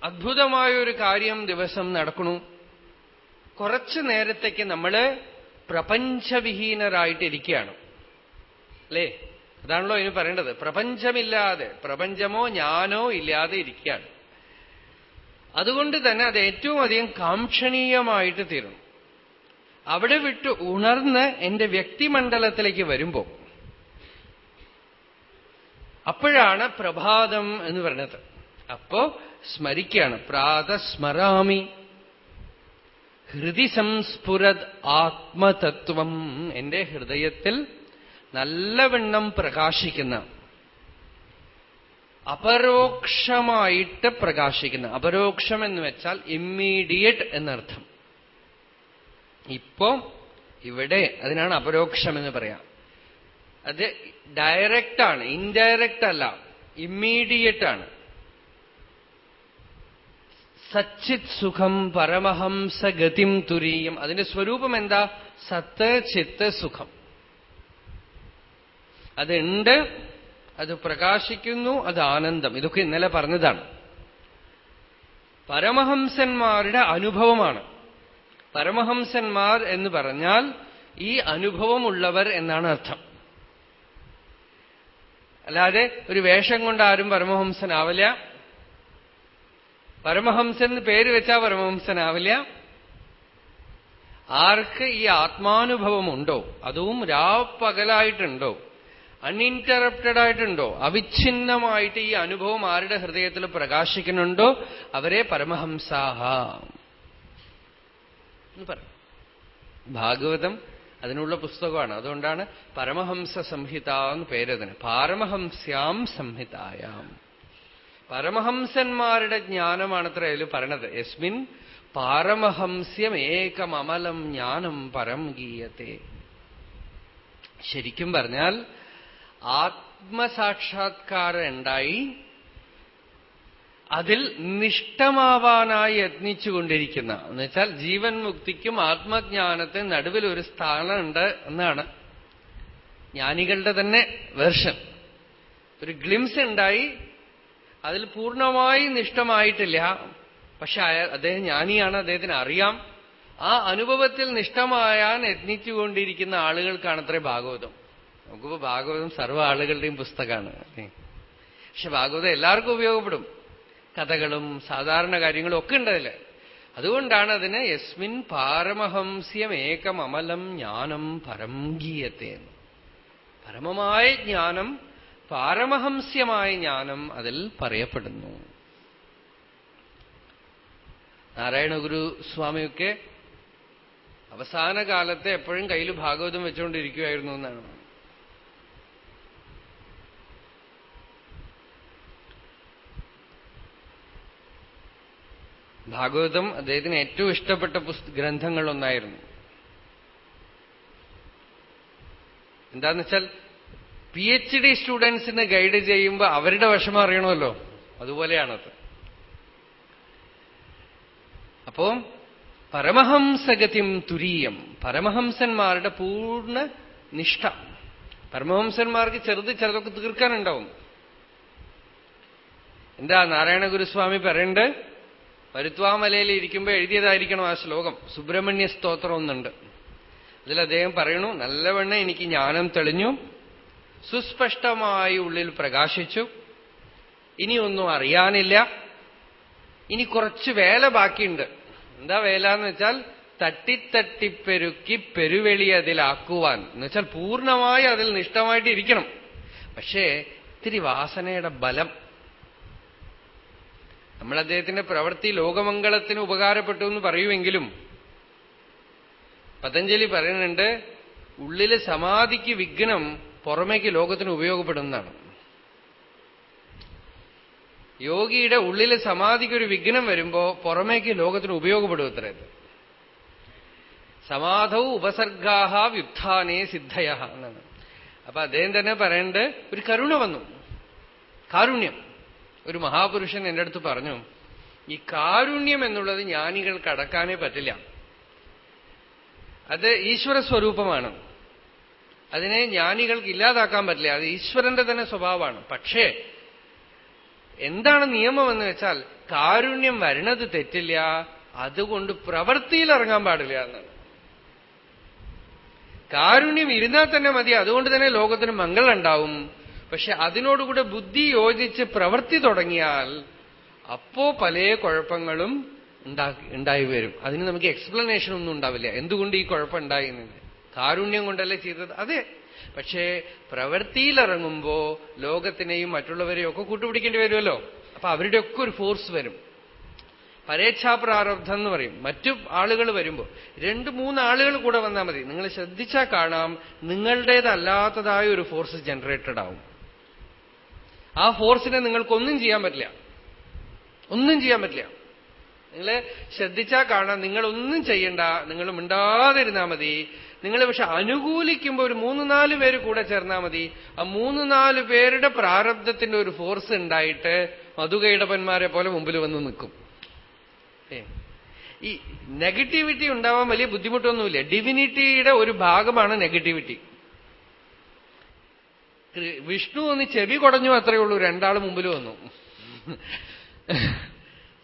അദ്ഭുതമായ ഒരു കാര്യം ദിവസം നടക്കണു കുറച്ചു നേരത്തേക്ക് നമ്മൾ പ്രപഞ്ചവിഹീനരായിട്ടിരിക്കുകയാണ്. അല്ലേ? അതാണല്ലോ ഇനി പറയേണ്ടത്. പ്രപഞ്ചമില്ലാതെ പ്രപഞ്ചമോ ഞാനോ ഇല്ലാതെ ഇരിക്കുകയാണ്. അതുകൊണ്ട് തന്നെ അത് ഏറ്റവും അധികം കാംക്ഷണീയമായിട്ട് തീരും അവിടെ വിട്ട് ഉണർന്ന് എന്റെ വ്യക്തിമണ്ഡലത്തിലേക്ക് വരുമ്പോ അപ്പോഴാണ് പ്രഭാതം എന്ന് പറഞ്ഞത്. അപ്പോ സ്മരിക്കുകയാണ്. പ്രാതസ്മരാമി. ഹൃദി സംസ്ഫുരത് ആത്മതത്വം. എന്റെ ഹൃദയത്തിൽ നല്ലവണ്ണം പ്രകാശിക്കുന്ന അപരോക്ഷമായിട്ട് പ്രകാശിക്കുന്ന അപരോക്ഷം എന്ന് വെച്ചാൽ ഇമ്മീഡിയറ്റ് എന്നർത്ഥം. ഇപ്പോ ഇവിടെ അതിനാണ് അപരോക്ഷം എന്ന് പറയാം. അത് ഡയറക്റ്റ് ആണ് ഇൻഡയറക്റ്റ് അല്ല ഇമ്മീഡിയറ്റ് ആണ്. സച്ചിത് സുഖം പരമഹംസ ഗതിം തുരീയം. അതിന്റെ സ്വരൂപം എന്താ? സത്ത് ചിത്ത് സുഖം. അതുണ്ട് അത് പ്രകാശിക്കുന്നു അത് ആനന്ദം. ഇതൊക്കെ ഇന്നലെ പറഞ്ഞതാണ്. പരമഹംസന്മാരുടെ അനുഭവമാണ്. പരമഹംസന്മാർ എന്ന് പറഞ്ഞാൽ ഈ അനുഭവമുള്ളവർ എന്നാണ് അർത്ഥം. അല്ലാതെ ഒരു വേഷം കൊണ്ട് ആരും പരമഹംസനാവില്ല. പരമഹംസൻ പേര് വെച്ചാൽ പരമഹംസനാവില്ല. ആർക്ക് ഈ ആത്മാനുഭവമുണ്ടോ? അതും രാപ്പകലായിട്ടുണ്ടോ? അൺഇന്ററപ്റ്റഡ് ആയിട്ടുണ്ടോ? അവിഛിന്നമായിട്ട് ഈ അനുഭവം ആരുടെ ഹൃദയത്തിൽ പ്രകാശിക്കുന്നുണ്ടോ? അവരെ പരമഹംസാഹ എന്ന് ഭാഗവതം അതിനുള്ള പുസ്തകമാണ്. അതുകൊണ്ടാണ് പരമഹംസ സംഹിത എന്ന് പേരതിന് പാരമഹംസ്യാം സംഹിതായാം. പരമഹംസന്മാരുടെ ജ്ഞാനമാണ് അത്ര അതിൽ പറയണത്. യസ്മിൻ പാരമഹംസ്യം ഏകമലം ജ്ഞാനം പരം ഗീയത്തെ. ശരിക്കും പറഞ്ഞാൽ ആത്മസാക്ഷാത്കാരം ഉണ്ടായി അതിൽ നിഷ്ഠമാവാനായി യത്നിച്ചുകൊണ്ടിരിക്കുന്ന എന്നുവെച്ചാൽ ജീവൻ മുക്തിക്കും ആത്മജ്ഞാനത്തെ നടുവിൽ ഒരു സ്ഥാനമുണ്ട് എന്നാണ് ജ്ഞാനികളുടെ തന്നെ വേർഷൻ. ഒരു ഗ്ലിംസ് ഉണ്ടായി അതിൽ പൂർണമായി നിഷ്ഠമായിട്ടില്ല പക്ഷെ അദ്ദേഹം ജ്ഞാനിയാണ് അദ്ദേഹത്തിന് അറിയാം. ആ അനുഭവത്തിൽ നിഷ്ഠമായാൻ യത്നിച്ചുകൊണ്ടിരിക്കുന്ന ആളുകൾക്കാണ് അത്രേ ഭാഗവതം. നമുക്കിപ്പോ ഭാഗവതം സർവ ആളുകളുടെയും പുസ്തകമാണ്. പക്ഷെ ഭാഗവതം എല്ലാവർക്കും ഉപയോഗപ്പെടും. കഥകളും സാധാരണ കാര്യങ്ങളും ഒക്കെ ഉണ്ട് അതുകൊണ്ടാണ് അതിന് യസ്മിൻ പാരമഹംസ്യം അമലം ജ്ഞാനം പരം ഗീയത്തെ പരമമായ ജ്ഞാനം പാരമഹംസ്യമായ ജ്ഞാനം അതിൽ പറയപ്പെടുന്നു. നാരായണ ഗുരു സ്വാമിയൊക്കെ അവസാന കാലത്തെ എപ്പോഴും കയ്യിൽ ഭാഗവതം വെച്ചുകൊണ്ടിരിക്കുമായിരുന്നു എന്നാണ്. ഭാഗവതം അദ്ദേഹത്തിന് ഏറ്റവും ഇഷ്ടപ്പെട്ട ഗ്രന്ഥങ്ങളൊന്നായിരുന്നു. എന്താന്ന് വെച്ചാൽ പി എച്ച് ഡി സ്റ്റുഡൻസിന് ഗൈഡ് ചെയ്യുമ്പോൾ അവരുടെ വിഷമം അറിയണമല്ലോ. അതുപോലെയാണത്. അപ്പോ പരമഹംസഗതിം തുരീയം. പരമഹംസന്മാരുടെ പൂർണ നിഷ്ഠ. പരമഹംസന്മാർക്ക് ചെറുത് ചെറുതൊക്കെ തീർക്കാനുണ്ടാവും. എന്താ നാരായണ ഗുരുസ്വാമി പറയണ്ട്? പരുത്വാമലയിൽ ഇരിക്കുമ്പോൾ എഴുതിയതായിരിക്കണം ആ ശ്ലോകം. സുബ്രഹ്മണ്യ സ്തോത്രം ഒന്നുണ്ട് അതിൽ അദ്ദേഹം പറയണു നല്ലവണ്ണം എനിക്ക് ജ്ഞാനം തെളിഞ്ഞു സുസ്പഷ്ടമായി ഉള്ളിൽ പ്രകാശിച്ചു. ഇനിയൊന്നും അറിയാനില്ല. ഇനി കുറച്ച് വേല ബാക്കിയുണ്ട്. എന്താ വേല എന്ന് വെച്ചാൽ തട്ടിത്തട്ടിപ്പെരുക്കി പെരുവെളി അതിലാക്കുവാൻ. എന്ന് വെച്ചാൽ പൂർണമായി അതിൽ നിഷ്ഠമായിട്ട് ഇരിക്കണം പക്ഷേ ഇത്തിരി വാസനയുടെ ബലം നമ്മൾ അദ്ദേഹത്തിന്റെ പ്രവൃത്തി ലോകമംഗളത്തിന് ഉപകാരപ്പെട്ടു എന്ന് പറയുമെങ്കിലും പതഞ്ജലി പറയുന്നുണ്ട് ഉള്ളിലെ സമാധിക്ക് വിഘ്നം പുറമേക്ക് ലോകത്തിന് ഉപയോഗപ്പെടുന്നതാണ്. യോഗിയുടെ ഉള്ളിലെ സമാധിക്ക് ഒരു വിഘ്നം വരുമ്പോ പുറമേക്ക് ലോകത്തിന് ഉപയോഗപ്പെടും അത്ര. സമാധൗ ഉപസർഗാഹ വ്യുത്ഥാനേ സിദ്ധയ എന്നാണ്. അപ്പൊ അദ്ദേഹം തന്നെ പറയേണ്ടത് ഒരു കരുണ വന്നു. കാരുണ്യം. ഒരു മഹാപുരുഷൻ എന്റെ അടുത്ത് പറഞ്ഞു ഈ കാരുണ്യം എന്നുള്ളത് ജ്ഞാനികൾക്ക് അടക്കാനേ പറ്റില്ല. അത് ഈശ്വര സ്വരൂപമാണ്. അതിനെ ജ്ഞാനികൾക്ക് ഇല്ലാതാക്കാൻ പറ്റില്ല. അത് ഈശ്വരന്റെ തന്നെ സ്വഭാവമാണ്. പക്ഷേ എന്താണ് നിയമം എന്ന് വെച്ചാൽ കാരുണ്യം വരണത് തെറ്റില്ല അതുകൊണ്ട് പ്രവൃത്തിയിൽ ഇറങ്ങാൻ പാടില്ല എന്നാണ്. കാരുണ്യം ഇരുന്നാൽ തന്നെ മതി അതുകൊണ്ട് തന്നെ ലോകത്തിന് മംഗളുണ്ടാവും. പക്ഷെ അതിനോടുകൂടെ ബുദ്ധി യോജിച്ച് പ്രവൃത്തി തുടങ്ങിയാൽ അപ്പോ പല കുഴപ്പങ്ങളും ഉണ്ടായി വരും. അതിന് നമുക്ക് എക്സ്പ്ലനേഷൻ ഒന്നും ഉണ്ടാവില്ല. എന്തുകൊണ്ട് ഈ കുഴപ്പം ഉണ്ടായി കാരുണ്യം കൊണ്ടല്ലേ ചെയ്തത്? അതെ. പക്ഷേ പ്രവൃത്തിയിലിറങ്ങുമ്പോ ലോകത്തിനെയും മറ്റുള്ളവരെയും ഒക്കെ കൂട്ടുപിടിക്കേണ്ടി വരുമല്ലോ. അപ്പൊ അവരുടെയൊക്കെ ഒരു ഫോഴ്സ് വരും. പരേച്ഛാപ്രാരബ്ധം എന്ന് പറയും. മറ്റു ആളുകൾ വരുമ്പോ രണ്ട് മൂന്ന് ആളുകൾ കൂടെ വന്നാൽ മതി. നിങ്ങൾ ശ്രദ്ധിച്ചാൽ കാണാം നിങ്ങളുടേതല്ലാത്തതായ ഒരു ഫോഴ്സ് ജനറേറ്റഡ് ആവും. ആ ഫോഴ്സിനെ നിങ്ങൾക്കൊന്നും ചെയ്യാൻ പറ്റില്ല. ഒന്നും ചെയ്യാൻ പറ്റില്ല. നിങ്ങൾ ശ്രദ്ധിച്ചാൽ കാണാം. നിങ്ങളൊന്നും ചെയ്യണ്ട. നിങ്ങൾ മിണ്ടാതിരുന്നാൽ മതി. നിങ്ങൾ പക്ഷെ അനുകൂലിക്കുമ്പോൾ ഒരു മൂന്ന് നാല് പേര് കൂടെ ചേർന്നാൽ മതി. ആ മൂന്ന് നാല് പേരുടെ പ്രാരബ്ധത്തിന്റെ ഒരു ഫോഴ്സ് ഉണ്ടായിട്ട് മധുകൈടപ്പന്മാരെ പോലെ മുമ്പിൽ വന്ന് നിൽക്കും. ഈ നെഗറ്റിവിറ്റി ഉണ്ടാവാൻ വലിയ ബുദ്ധിമുട്ടൊന്നുമില്ല. ഡിവിനിറ്റിയുടെ ഒരു ഭാഗമാണ് നെഗറ്റിവിറ്റി. വിഷ്ണു ഒന്ന് ചെവി കുടഞ്ഞു അത്രയേ ഉള്ളൂ രണ്ടാൾ മുമ്പിൽ വന്നു.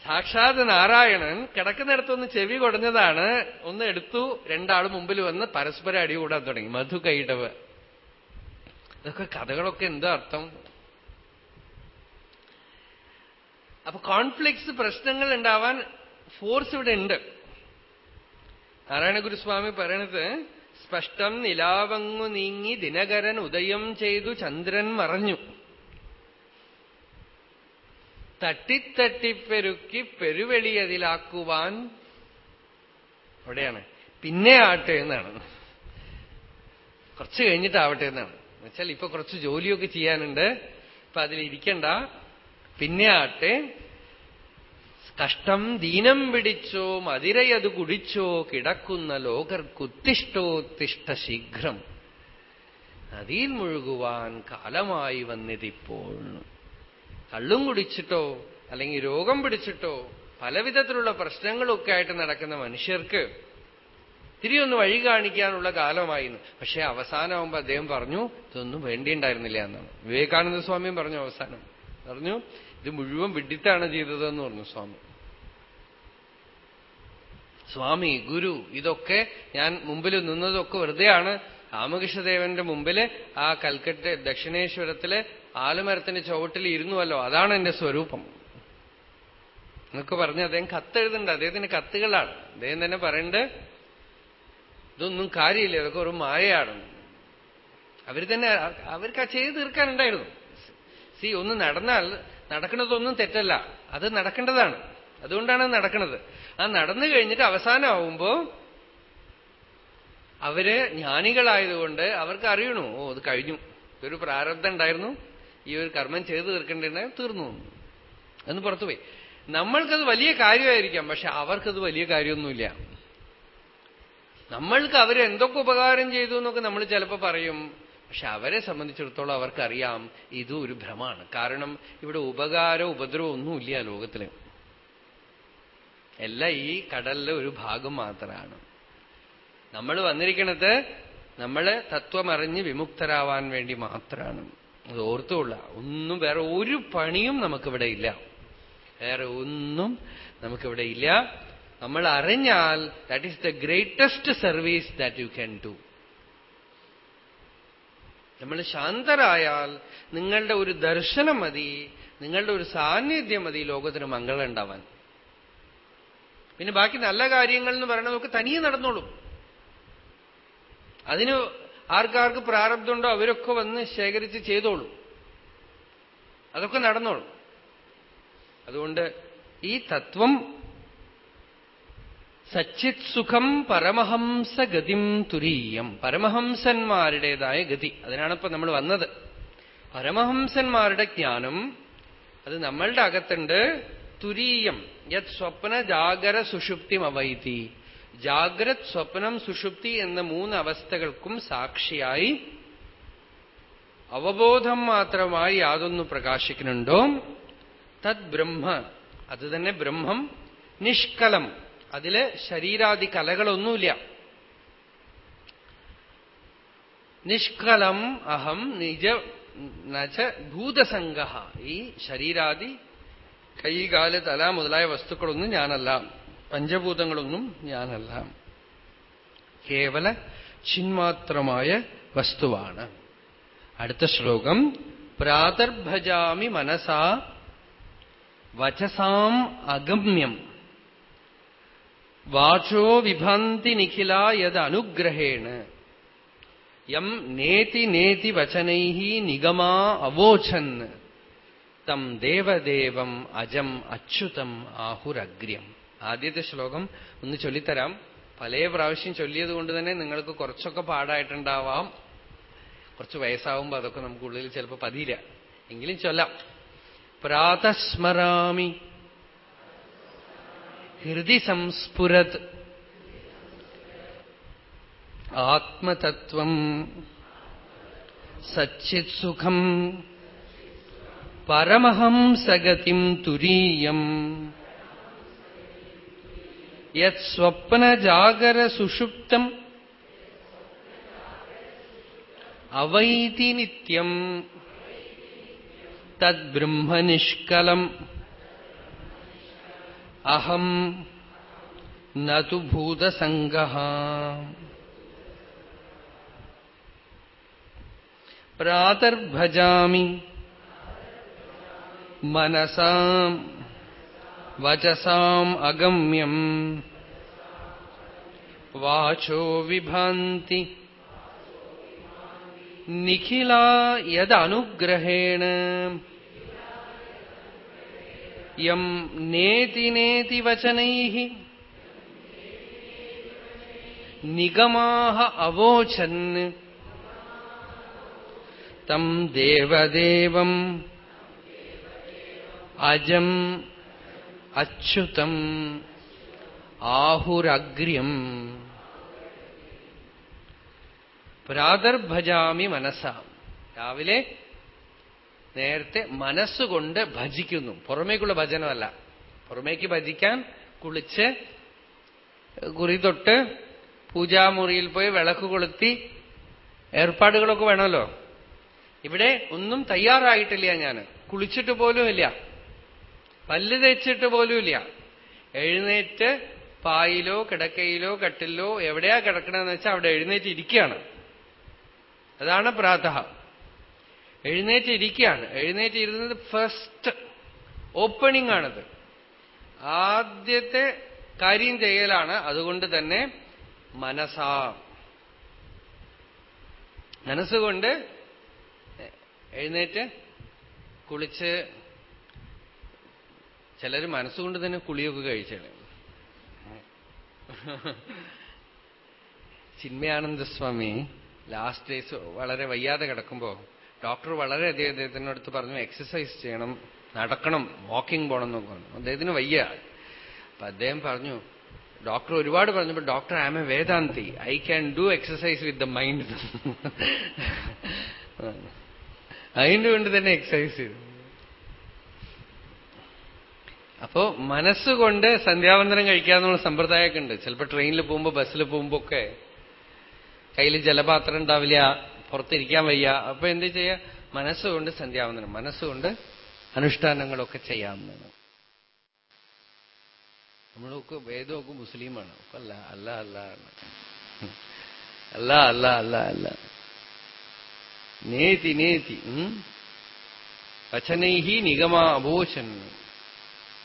സാക്ഷാത് നാരായണൻ കിടക്കുന്നിടത്തൊന്ന് ചെവി കുടഞ്ഞതാണ് ഒന്ന് എടുത്തു രണ്ടാൾ മുമ്പിൽ വന്ന് പരസ്പരം അടികൂടാൻ തുടങ്ങി. മധു കൈടവ്. ഇതൊക്കെ കഥകളൊക്കെ എന്താ അർത്ഥം. അപ്പൊ കോൺഫ്ലിക്ട്സ് പ്രശ്നങ്ങൾ ഉണ്ടാവാൻ ഫോഴ്സ് ഇവിടെ ഉണ്ട്. നാരായണ ഗുരുസ്വാമി പറയണത് സ്പഷ്ടം നിലാവങ്ങു നീങ്ങി ദിനകരൻ ഉദയം ചെയ്തു ചന്ദ്രൻ മറഞ്ഞു. തട്ടിത്തട്ടിപ്പെരുക്കി പെരുവെളിയതിലാക്കുവാൻ അവിടെയാണ്. പിന്നെ ആട്ടെ എന്നാണ്. കുറച്ച് കഴിഞ്ഞിട്ടാവട്ടെ എന്നാണ്. എന്നുവെച്ചാൽ ഇപ്പൊ കുറച്ച് ജോലിയൊക്കെ ചെയ്യാനുണ്ട്. ഇപ്പൊ അതിലിരിക്കണ്ട. പിന്നെ ആട്ടെ കഷ്ടം ദീനം പിടിച്ചോ മതിരയത് കുടിച്ചോ കിടക്കുന്ന ലോകർക്കുത്തിഷ്ടോത്തിഷ്ട ശീഘ്രം. നദിയിൽ മുഴുകുവാൻ കാലമായി വന്നിതിപ്പോൾ. കള്ളും കുടിച്ചിട്ടോ അല്ലെങ്കിൽ രോഗം പിടിച്ചിട്ടോ പലവിധത്തിലുള്ള പ്രശ്നങ്ങളൊക്കെ ആയിട്ട് നടക്കുന്ന മനുഷ്യർക്ക് തിരിയൊന്ന് വഴി കാണിക്കാനുള്ള കാലമായി പക്ഷെ അവസാനമാകുമ്പോ അദ്ദേഹം പറഞ്ഞു ഇതൊന്നും വേണ്ടിയുണ്ടായിരുന്നില്ല എന്നാണ്. വിവേകാനന്ദ സ്വാമിയും പറഞ്ഞു അവസാനം. പറഞ്ഞു ഇത് മുഴുവൻ വിഡിത്താണ് ചെയ്തതെന്ന് പറഞ്ഞു സ്വാമി. സ്വാമി ഗുരു ഇതൊക്കെ ഞാൻ മുമ്പിൽ നിന്നതൊക്കെ വെറുതെയാണ്. രാമകൃഷ്ണദേവന്റെ മുമ്പിൽ ആ കൽക്കട്ട ദക്ഷിണേശ്വരത്തിലെ ആലുമരത്തിന്റെ ചുവട്ടിൽ ഇരുന്നുവല്ലോ. അതാണ് എന്റെ സ്വരൂപം. എന്നൊക്കെ പറഞ്ഞ് അദ്ദേഹം കത്തെഴുതുന്നുണ്ട്. അദ്ദേഹത്തിന്റെ കത്തുകളാണ്. അദ്ദേഹം തന്നെ പറയണ്ട് ഇതൊന്നും കാര്യമില്ല. ഇതൊക്കെ ഒരു മായയാണ്. അവർ തന്നെ അവർക്ക് ആ ചെയ്ത് തീർക്കാനുണ്ടായിരുന്നു. സി ഒന്ന് നടന്നാൽ നടക്കുന്നതൊന്നും തെറ്റല്ല. അത് നടക്കേണ്ടതാണ്. അതുകൊണ്ടാണ് നടക്കുന്നത്. ആ നടന്നു കഴിഞ്ഞിട്ട് അവസാനമാവുമ്പോ അവർ ജ്ഞാനികളായതുകൊണ്ട് അവർക്ക് അറിയണു ഓ അത് കഴിഞ്ഞു. ഇതൊരു പ്രാരബ്ധം ഉണ്ടായിരുന്നു. ഈ ഒരു കർമ്മം ചെയ്തു തീർക്കേണ്ടതിനെ തീർന്നു. എന്ന് പുറത്തുപോയി. നമ്മൾക്കത് വലിയ കാര്യമായിരിക്കാം പക്ഷെ അവർക്കത് വലിയ കാര്യമൊന്നുമില്ല. നമ്മൾക്ക് അവർ എന്തൊക്കെ ഉപകാരം ചെയ്തു എന്നൊക്കെ നമ്മൾ ചിലപ്പോൾ പറയും. പക്ഷെ അവരെ സംബന്ധിച്ചിടത്തോളം അവർക്കറിയാം ഇതും ഒരു ഭ്രമാണ് കാരണം ഇവിടെ ഉപകാരോ ഉപദ്രവോ ഒന്നുമില്ല ലോകത്തിൽ. എല്ലാം ഈ കടലിലെ ഒരു ഭാഗം മാത്രമാണ്. നമ്മൾ വന്നിരിക്കുന്നത് നമ്മൾ തത്വമറിഞ്ഞ് വിമുക്തരാവാൻ വേണ്ടി മാത്രമാണ്. അത് ഓർത്തുകൊള്ള ഒന്നും വേറെ ഒരു പണിയും നമുക്കിവിടെ ഇല്ല. വേറെ ഒന്നും നമുക്കിവിടെ ഇല്ല. നമ്മൾ അറിഞ്ഞാൽ that is the greatest service that you can do നമ്മൾ ശാന്തരായാൽ നിങ്ങളുടെ ഒരു ദർശനം മതി നിങ്ങളുടെ ഒരു സാന്നിധ്യം മതി ലോകത്തിന് മംഗളം ഉണ്ടാവാൻ. പിന്നെ ബാക്കി നല്ല കാര്യങ്ങൾ എന്ന് പറയുന്നത് നമുക്ക് തനിയെ നടന്നോളും. അതിന് ആർക്കാർക്ക് പ്രാരബ്ധമുണ്ടോ അവരൊക്കെ വന്ന് ശേഖരിച്ച് ചെയ്തോളൂ. അതൊക്കെ നടന്നോളും. അതുകൊണ്ട് ഈ തത്വം സച്ചിത് സുഖം പരമഹംസ ഗതിം തുരീയം. പരമഹംസന്മാരുടേതായ ഗതി. അതിനാണ് നമ്മൾ വന്നത്. പരമഹംസന്മാരുടെ ജ്ഞാനം അത് നമ്മളുടെ അകത്തുണ്ട്. തുരീയം. യത് സ്വപ്ന ജാഗര സുഷുപ്തിം അവൈതി ജാഗ്രത് സ്വപ്നം സുഷുപ്തി എന്ന മൂന്ന് അവസ്ഥകൾക്കും സാക്ഷിയായി അവബോധം മാത്രമായി യാതൊന്നു പ്രകാശിക്കുന്നുണ്ടോ? തത് ബ്രഹ്മ. അത് തന്നെ ബ്രഹ്മം. നിഷ്കലം. അതിൽ ശരീരാദി കലകളൊന്നുമില്ല. നിഷ്കലം അഹം നിജ നച്ച ഭൂതസംഗ ഈ ശരീരാദി കൈകാൽ തല മുതലായ വസ്തുക്കളൊന്നും ഞാനല്ല. പഞ്ചഭൂതങ്ങളൊന്നും ഞാനല്ല. കേവല ചിന്മാത്രമായ വസ്തുവാണ്. അടുത്ത ശ്ലോകം. പ്രാതർഭജാമി മനസാ വചസാം അഗമ്യം. വാചോ വിഭന്തി നിഖില യത് അനുഗ്രഹേണ യം നേതി നേതി വചനൈ നിഗമാ അവോചൻ തം ദേവദേവം അജം അച്യുതം ആഹുരഗ്ര്യം. ആദ്യത്തെ ശ്ലോകം ഒന്ന് ചൊല്ലിത്തരാം. പല പ്രാവശ്യം ചൊല്ലിയത് കൊണ്ട് തന്നെ നിങ്ങൾക്ക് കുറച്ചൊക്കെ പാടായിട്ടുണ്ടാവാം. കുറച്ച് വയസ്സാവുമ്പോൾ അതൊക്കെ നമുക്ക് ഉള്ളിൽ ചിലപ്പോൾ പതിയില്ല. എങ്കിലും ചൊല്ലാം. പ്രാതസ്മരാമി ഹൃദി സംസ്ഫുരത് ആത്മതത്വം സച്ചിത് യത് സ്വപ്നജാഗര സുഷുപ്തം അവൈതി നിത്യം തദ്ബ്രഹ്മനിഷ്കലം. അഹം നു ഭൂതസംഗ പ്രാതർഭജാമി. മനസാം വചസാം അഗമ്യം വാചോ വിഭാന്തി നിഖില യദനുഗ്രഹേണ യം നേതി നേതി വചനൈ നിഗമാഹ അവോചൻ തം ദേവദേവം അജം അച്യുതം ആഹുരഗ്ര്യം. പ്രാതർഭജാമി മനസ്സ രാവിലെ നേരത്തെ മനസ്സുകൊണ്ട് ഭജിക്കുന്നു. പുറമേക്കുള്ള ഭജനമല്ല. പുറമേക്ക് ഭജിക്കാൻ കുളിച്ച് കുറി തൊട്ട് പൂജാമുറിയിൽ പോയി വിളക്ക് കൊളുത്തി ഏർപ്പാടുകളൊക്കെ വേണമല്ലോ. ഇവിടെ ഒന്നും തയ്യാറായിട്ടില്ല ഞാൻ കുളിച്ചിട്ട് പോലുമില്ല. പല്ല് തേച്ചിട്ട് പോലുമില്ല. എഴുന്നേറ്റ് പായിലോ കിടക്കയിലോ കട്ടിലോ എവിടെയാ കിടക്കണമെന്ന് വെച്ചാൽ അവിടെ എഴുന്നേറ്റ് ഇരിക്കുകയാണ്. അതാണ് പ്രാത എഴുന്നേറ്റ് ഇരിക്കുകയാണ്. എഴുന്നേറ്റ് ഇരുന്നത് ഫസ്റ്റ് ഓപ്പണിംഗ് ആണത്. ആദ്യത്തെ കാര്യം ചെയ്യലാണ്. അതുകൊണ്ട് തന്നെ മനസാ. മനസ്സുകൊണ്ട് എഴുന്നേറ്റ് കുളിച്ച് ചിലർ മനസ്സുകൊണ്ട് തന്നെ കുളിയൊക്കെ കഴിച്ചാണ്. ചിന്മയാനന്ദ സ്വാമി ലാസ്റ്റ് ഡേയ്സ് വളരെ വയ്യാതെ കിടക്കുമ്പോൾ ഡോക്ടർ വളരെ അദ്ദേഹത്തിനടുത്ത് പറഞ്ഞു എക്സസൈസ് ചെയ്യണം നടക്കണം വാക്കിംഗ് പോകണം എന്നൊക്കെ പറഞ്ഞു. അദ്ദേഹത്തിന് വയ്യ. അപ്പൊ അദ്ദേഹം പറഞ്ഞു ഡോക്ടർ ഒരുപാട് പറഞ്ഞപ്പോൾ doctor I am a Vedanti I can do exercise with the mind അതിനു വേണ്ടി തന്നെ എക്സസൈസ് ചെയ്തു. അപ്പോ മനസ്സുകൊണ്ട് സന്ധ്യാവന്തനം കഴിക്കാന്നുള്ള സമ്പ്രദായമൊക്കെ ഉണ്ട് ചിലപ്പോൾ ട്രെയിനിൽ പോകുമ്പോൾ ബസ്സിൽ പോകുമ്പോ ഒക്കെ കയ്യിൽ ജലപാത്രം ഉണ്ടാവില്ല പുറത്തിരിക്കാൻ വയ്യ. അപ്പൊ എന്ത് ചെയ്യുക മനസ്സുകൊണ്ട് സന്ധ്യാവന്തനം മനസ്സുകൊണ്ട് അനുഷ്ഠാനങ്ങളൊക്കെ ചെയ്യാവുന്നതാണ്. നമ്മളൊക്കെ വേദമൊക്കെ മുസ്ലിമാണ്. അല്ല അല്ല അല്ല അല്ല അല്ല അല്ല അല്ല. നേതി നേതി വചനൈഹി നിഗമാ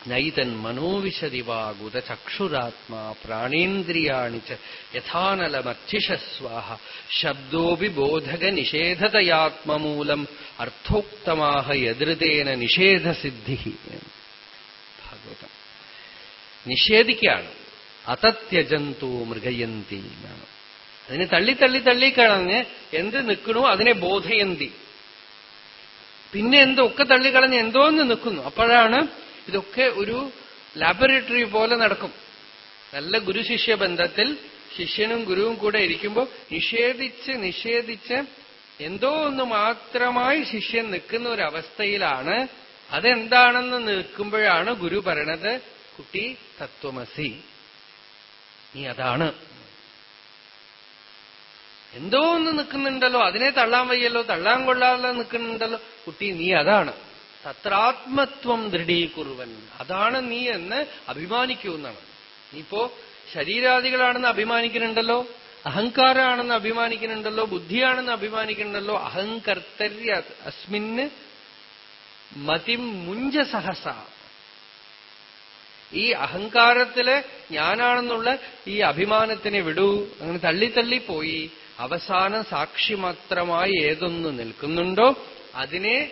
നൈതൻ മനോവിശതി വാഗുത ചക്ഷുരാത്മാ പ്രാണേന്ദ്രിയാണി ച യഥാനലമർച്ചിഷസ്വാഹ ശബ്ദോപി ബോധക നിഷേധതയാത്മമൂലം അർത്ഥോക്തമാഹ യദൃതേന നിഷേധസിദ്ധി ഭാഗവതം. നിഷേധിക്കുകയാണ്. അതത്യജന്തു മൃഗയന്തി എന്നാണ്. അതിനെ തള്ളി തള്ളി തള്ളി കളഞ്ഞ് എന്ത് നിൽക്കണോ അതിനെ ബോധയന്തി. പിന്നെ എന്തൊക്കെ തള്ളിക്കളഞ്ഞ് എന്തോന്ന് നിൽക്കുന്നു. അപ്പോഴാണ് ഇതൊക്കെ ഒരു ലാബറട്ടറി പോലെ നടക്കും. നല്ല ഗുരുശിഷ്യ ബന്ധത്തിൽ ശിഷ്യനും ഗുരുവും കൂടെ ഇരിക്കുമ്പോൾ നിഷേധിച്ച് നിഷേധിച്ച് എന്തോ ഒന്ന് മാത്രമായി ശിഷ്യൻ നിൽക്കുന്ന ഒരു അവസ്ഥയിലാണ്. അതെന്താണെന്ന് നിൽക്കുമ്പോഴാണ് ഗുരു പറയണത് കുട്ടി തത്വമസി. നീ അതാണ്. എന്തോ ഒന്ന് നിൽക്കുന്നുണ്ടല്ലോ. അതിനെ തള്ളാൻ വയ്യല്ലോ തള്ളാൻ കൊള്ളാതെ നിൽക്കുന്നുണ്ടല്ലോ. കുട്ടി നീ അതാണ്. തത്രാത്മത്വം ദൃഢീകുറുവൻ. അതാണ് നീ എന്ന് അഭിമാനിക്കൂ എന്നാണ് നീപ്പോ ശരീരാദികളാണെന്ന് അഭിമാനിക്കുന്നുണ്ടല്ലോ അഹങ്കാരമാണെന്ന് അഭിമാനിക്കുന്നുണ്ടല്ലോ ബുദ്ധിയാണെന്ന് അഭിമാനിക്കുന്നുണ്ടല്ലോ അഹങ്കർത്തര്യ അസ്മിന് മതിം മുഞ്ച സഹസ. ഈ അഹങ്കാരത്തിൽ ഞാനാണെന്നുള്ള ഈ അഭിമാനത്തിനെ വിടൂ. അങ്ങനെ തള്ളി പോയി. അവസാനം സാക്ഷി മാത്രമായി ഏതൊന്ന് നിൽക്കുന്നുണ്ടോ അതിനെ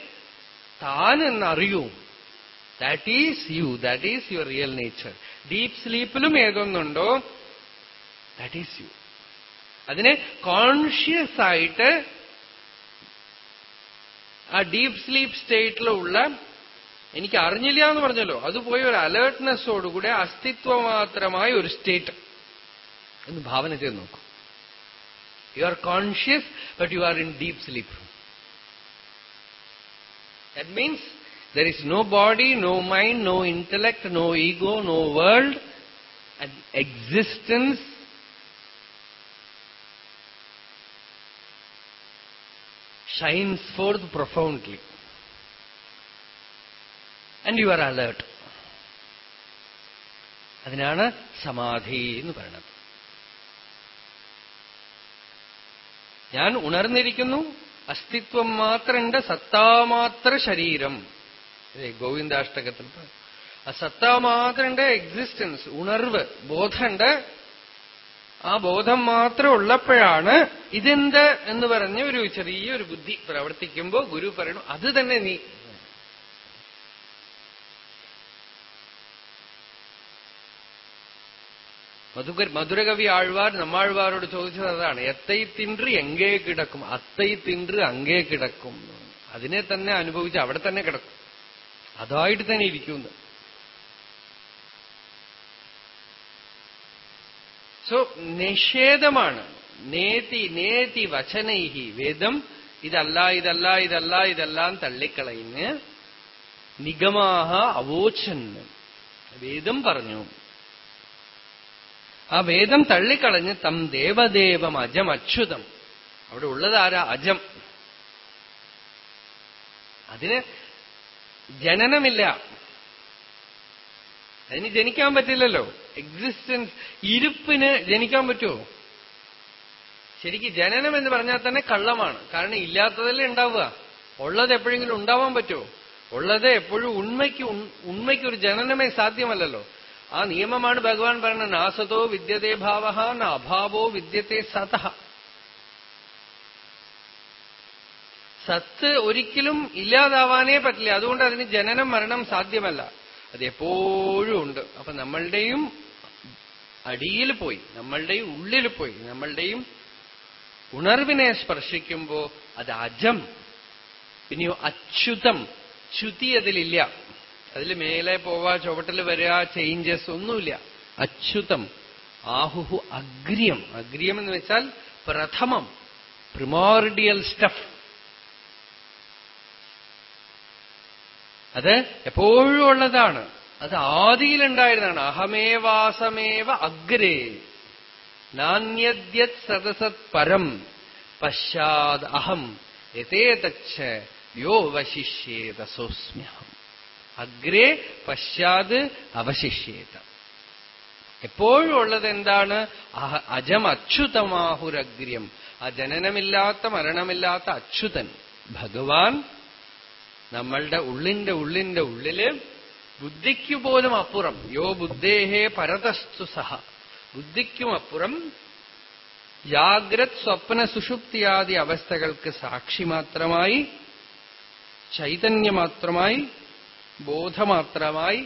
താൻ എന്നറിയൂ that is you that is your real nature deep സ്ലീപ്പിലും ഏതൊന്നുണ്ടോ ദാറ്റ് ഈസ് യു അതിനെ കോൺഷ്യസ് ആയിട്ട് ആ ഡീപ് സ്ലീപ്പ് സ്റ്റേറ്റിലുള്ള എനിക്ക് അറിഞ്ഞില്ല എന്ന് പറഞ്ഞല്ലോ അത് പോയി ഒരു അലേർട്ട്നെസ്സോടുകൂടെ അസ്തിത്വമാത്രമായ ഒരു സ്റ്റേറ്റ് എന്ന് ഭാവന ചെയ്ത് നോക്കും. You are conscious but you are in deep sleep That means there is no body, no mind, no intellect, no ego, no world, and existence shines forth profoundly. And you are alert. അതിനാണ് സമാധി എന്ന് പറയുന്നത് ഞാൻ ഉണർന്നിരിക്കുന്നു അസ്തിത്വം മാത്രണ്ട് സത്താമാത്ര ശരീരം. ഗോവിന്ദാഷ്ടകത്തിൽ ആ സത്താമാത്രണ്ട് existence ഉണർവ് ബോധമുണ്ട് ആ ബോധം മാത്രം ഉള്ളപ്പോഴാണ് ഇതെന്ത് എന്ന് പറഞ്ഞ് ഒരു ചെറിയൊരു ബുദ്ധി പ്രവർത്തിക്കുമ്പോൾ ഗുരു പറയണു അത് തന്നെ നീ മധുകർ മധുരകവി ആഴ്വാർ നമ്മാഴ്വാരോട് ചോദിച്ചത് അതാണ്. എത്തൈ തിന്റ് എങ്കേ കിടക്കും. അത്തൈ തിന്റ് അങ്ങേ കിടക്കും. അതിനെ തന്നെ അനുഭവിച്ച് അവിടെ തന്നെ കിടക്കും. അതായിട്ട് തന്നെ ഇരിക്കുന്നു സോ നിഷേധമാണ്. നേതി നേതി വചനൈഹി. വേദം ഇതല്ല ഇതല്ല ഇതല്ല ഇതെല്ലാം തള്ളിക്കളയുന്ന നിഗമാഹ അവോചന് വേദം പറഞ്ഞു. ആ വേദം തള്ളിക്കളഞ്ഞ് തം ദേവദേവം അജം അച്യുതം. അവിടെ ഉള്ളതാരാ അജം. അതിന് ജനനമില്ല. അതിന് ജനിക്കാൻ പറ്റില്ലല്ലോ. എക്സിസ്റ്റൻസ് ഇരുപ്പിന് ജനിക്കാൻ പറ്റുമോ ശരിക്ക് ജനനം എന്ന് പറഞ്ഞാൽ തന്നെ കള്ളമാണ്. കാരണം ഇല്ലാത്തതല്ലേ ഉണ്ടാവുക. ഉള്ളത് എപ്പോഴെങ്കിലും ഉണ്ടാവാൻ പറ്റുമോ ഉള്ളത് എപ്പോഴും ഉണ്മയ്ക്ക് ഉണ്മയ്ക്ക് ഒരു ജനനമേ സാധ്യമല്ലല്ലോ. ആ നിയമമാണ് ഭഗവാൻ പറയുന്നത് നാസതോ വിദ്യതേ ഭാവ നഭാവോ വിദ്യത്തെ സത സത്ത് ഒരിക്കലും ഇല്ലാതാവാനേ പറ്റില്ല. അതുകൊണ്ട് അതിന് ജനനം മരണം സാധ്യമല്ല. അതെപ്പോഴും ഉണ്ട്. അപ്പൊ നമ്മളുടെയും അടിയിൽ പോയി നമ്മളുടെയും ഉള്ളിൽ പോയി നമ്മളുടെയും ഉണർവിനെ സ്പർശിക്കുമ്പോ അത് അജം. പിന്നെയോ അച്യുതം. ച്യുതി അതിലില്ല. അതിൽ മേലെ പോവാ ചുവട്ടിൽ വരിക ചേഞ്ചസ് ഒന്നുമില്ല. അച്യുതം ആഹുഹു അഗ്രിയം. അഗ്രിയം എന്ന് വെച്ചാൽ പ്രഥമം പ്രിമോറിഡിയൽ സ്റ്റഫ് അത് എപ്പോഴും ഉള്ളതാണ്. അത് ആദിയിലുണ്ടായിരുന്നതാണ്. അഹമേവാസമേവ അഗ്രേ. നാന്യദ്യത് സദസത് പരം. പശ്ചാത് അഹം. യഥേതച്ഛ. യോ വശിഷ്യേത സോസ്മ്യഹം. അഗ്രേ പശ്ചാത് അവശിഷ്യേത. എപ്പോഴും ഉള്ളത് എന്താണ്? അജം അച്യുതമാഹുരഗ്ര്യം. ആ ജനനമില്ലാത്ത മരണമില്ലാത്ത അച്യുതൻ. ഭഗവാൻ നമ്മളുടെ ഉള്ളിന്റെ ഉള്ളിന്റെ ഉള്ളിൽ ബുദ്ധിക്കു പോലും അപ്പുറം. യോ ബുദ്ധേഹേ പരതസ്തു സഹ. ബുദ്ധിക്കും അപ്പുറം ജാഗ്രത് സ്വപ്ന സുഷുപ്തിയാദി അവസ്ഥകൾക്ക് സാക്ഷി മാത്രമായി ചൈതന്യമാത്രമായി ബോധമാത്രമായി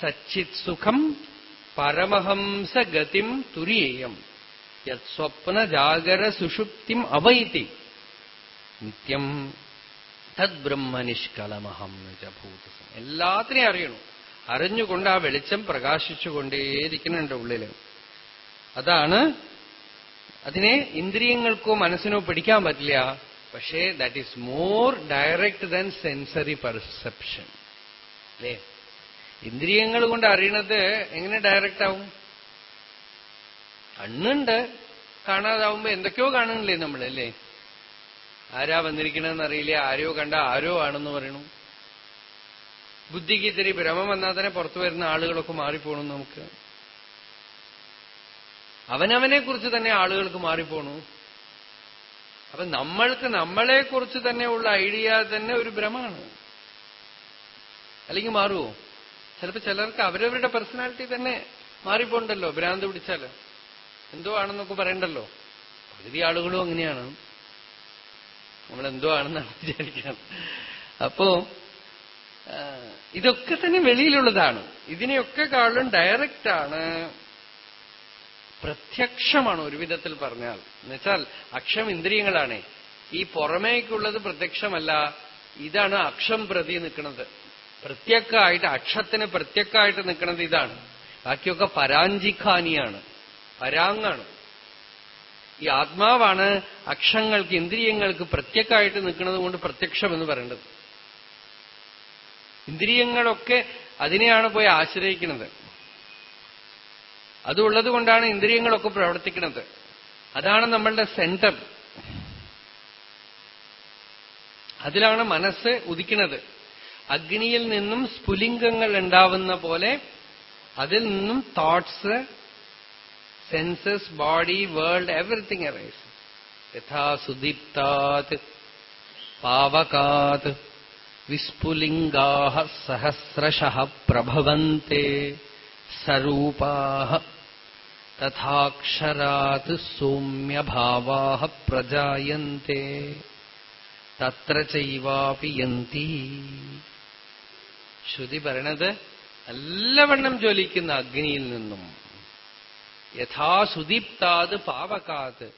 സച്ചിത് സുഖം പരമഹംസ ഗതിം യത് സ്വപ്ന ജാഗര സുഷുപ്തിം അവൈതി. നിത്യം തദ് ബ്രഹ്മനിഷ്കലമഹം ഭൂതസം. എല്ലാത്തിനെയും അറിയണം. അറിഞ്ഞുകൊണ്ട് ആ വെളിച്ചം പ്രകാശിച്ചുകൊണ്ടേയിരിക്കുന്നുണ്ട് ഉള്ളിൽ. അതാണ് അതിനെ ഇന്ദ്രിയങ്ങൾക്കോ മനസ്സിനോ പിടിക്കാൻ പറ്റില്ല. പക്ഷേ that is more direct than sensory perception അല്ലേ ഇന്ദ്രിയങ്ങൾ കൊണ്ട് അറിയണത് എങ്ങനെ ഡയറക്റ്റ് ആവും? കണ്ണുണ്ട്. കാണാതാവുമ്പോ എന്തൊക്കെയോ കാണുന്നില്ലേ നമ്മൾ അല്ലേ? ആരാ വന്നിരിക്കണമെന്ന് അറിയില്ല. ആരോ കണ്ട ആരോ ആണെന്ന് പറയണു. ബുദ്ധിക്ക് ഇത്തിരി ഭ്രമം വന്നാൽ തന്നെ പുറത്തു വരുന്ന ആളുകളൊക്കെ മാറിപ്പോണു നമുക്ക്. അവനവനെ കുറിച്ച് തന്നെ ആളുകൾക്ക് മാറിപ്പോണു. അപ്പൊ നമ്മൾക്ക് നമ്മളെ കുറിച്ച് തന്നെ ഉള്ള ഐഡിയ തന്നെ ഒരു ഭ്രമാണ് അല്ലെങ്കിൽ മാറുമോ ചിലപ്പോ ചിലർക്ക് അവരവരുടെ പേഴ്സണാലിറ്റി തന്നെ മാറിപ്പോണ്ടല്ലോ ഭ്രാന്ത് പിടിച്ചാൽ. എന്തോ ആണെന്നൊക്കെ പറയണ്ടല്ലോ. പകുതി ആളുകളും അങ്ങനെയാണ്. നമ്മൾ എന്തോ ആണെന്നാണ് വിചാരിക്കുന്നത്. അപ്പോ ഇതൊക്കെ തന്നെ വെളിയിലുള്ളതാണ്. ഇതിനെയൊക്കെ കാളും ആണ്. പ്രത്യക്ഷമാണ് ഒരു വിധത്തിൽ പറഞ്ഞാൽ. എന്നുവെച്ചാൽ അക്ഷം ഇന്ദ്രിയങ്ങളാണ് ഈ പുറമേക്കുള്ളത് പ്രത്യക്ഷമല്ല. ഇതാണ് അക്ഷം പ്രതി നിൽക്കുന്നത്. പ്രത്യക്കായിട്ട് അക്ഷത്തിന് പ്രത്യക്കായിട്ട് നിൽക്കുന്നത് ഇതാണ്. ബാക്കിയൊക്കെ പരാഞ്ചിഖാനിയാണ്. പരാങ്ങാണ്. ഈ ആത്മാവാണ് അക്ഷങ്ങൾക്ക് ഇന്ദ്രിയങ്ങൾക്ക് പ്രത്യക്കായിട്ട് നിൽക്കുന്നത് കൊണ്ട് പ്രത്യക്ഷം എന്ന് പറയേണ്ടത്. ഇന്ദ്രിയങ്ങളൊക്കെ അതിനെയാണ് പോയി ആശ്രയിക്കുന്നത്. അതുള്ളത് കൊണ്ടാണ് ഇന്ദ്രിയങ്ങളൊക്കെ പ്രവർത്തിക്കുന്നത്. അതാണ് നമ്മളുടെ സെന്റർ. അതിലാണ് മനസ്സ് ഉദിക്കുന്നത്. അഗ്നിയിൽ നിന്നും സ്ഫുലിംഗങ്ങൾ ഉണ്ടാവുന്ന പോലെ അതിൽ നിന്നും thoughts senses body world everything arise യഥാ സുദീപ്താത് പാവകാത് വിസ്ഫുലിംഗാ സഹസ്രശ പ്രഭവന്തെ സരൂപാ തഥാക്ഷരാത് സൗമ്യഭാവാ പ്രജായന്തെ തത്ര ചൈവാപി ശ്രുതി പറയണത് നല്ലവണ്ണം ജ്വലിക്കുന്ന അഗ്നിയിൽ നിന്നും. യഥാ സുദീപ്താത് പാവകാത്.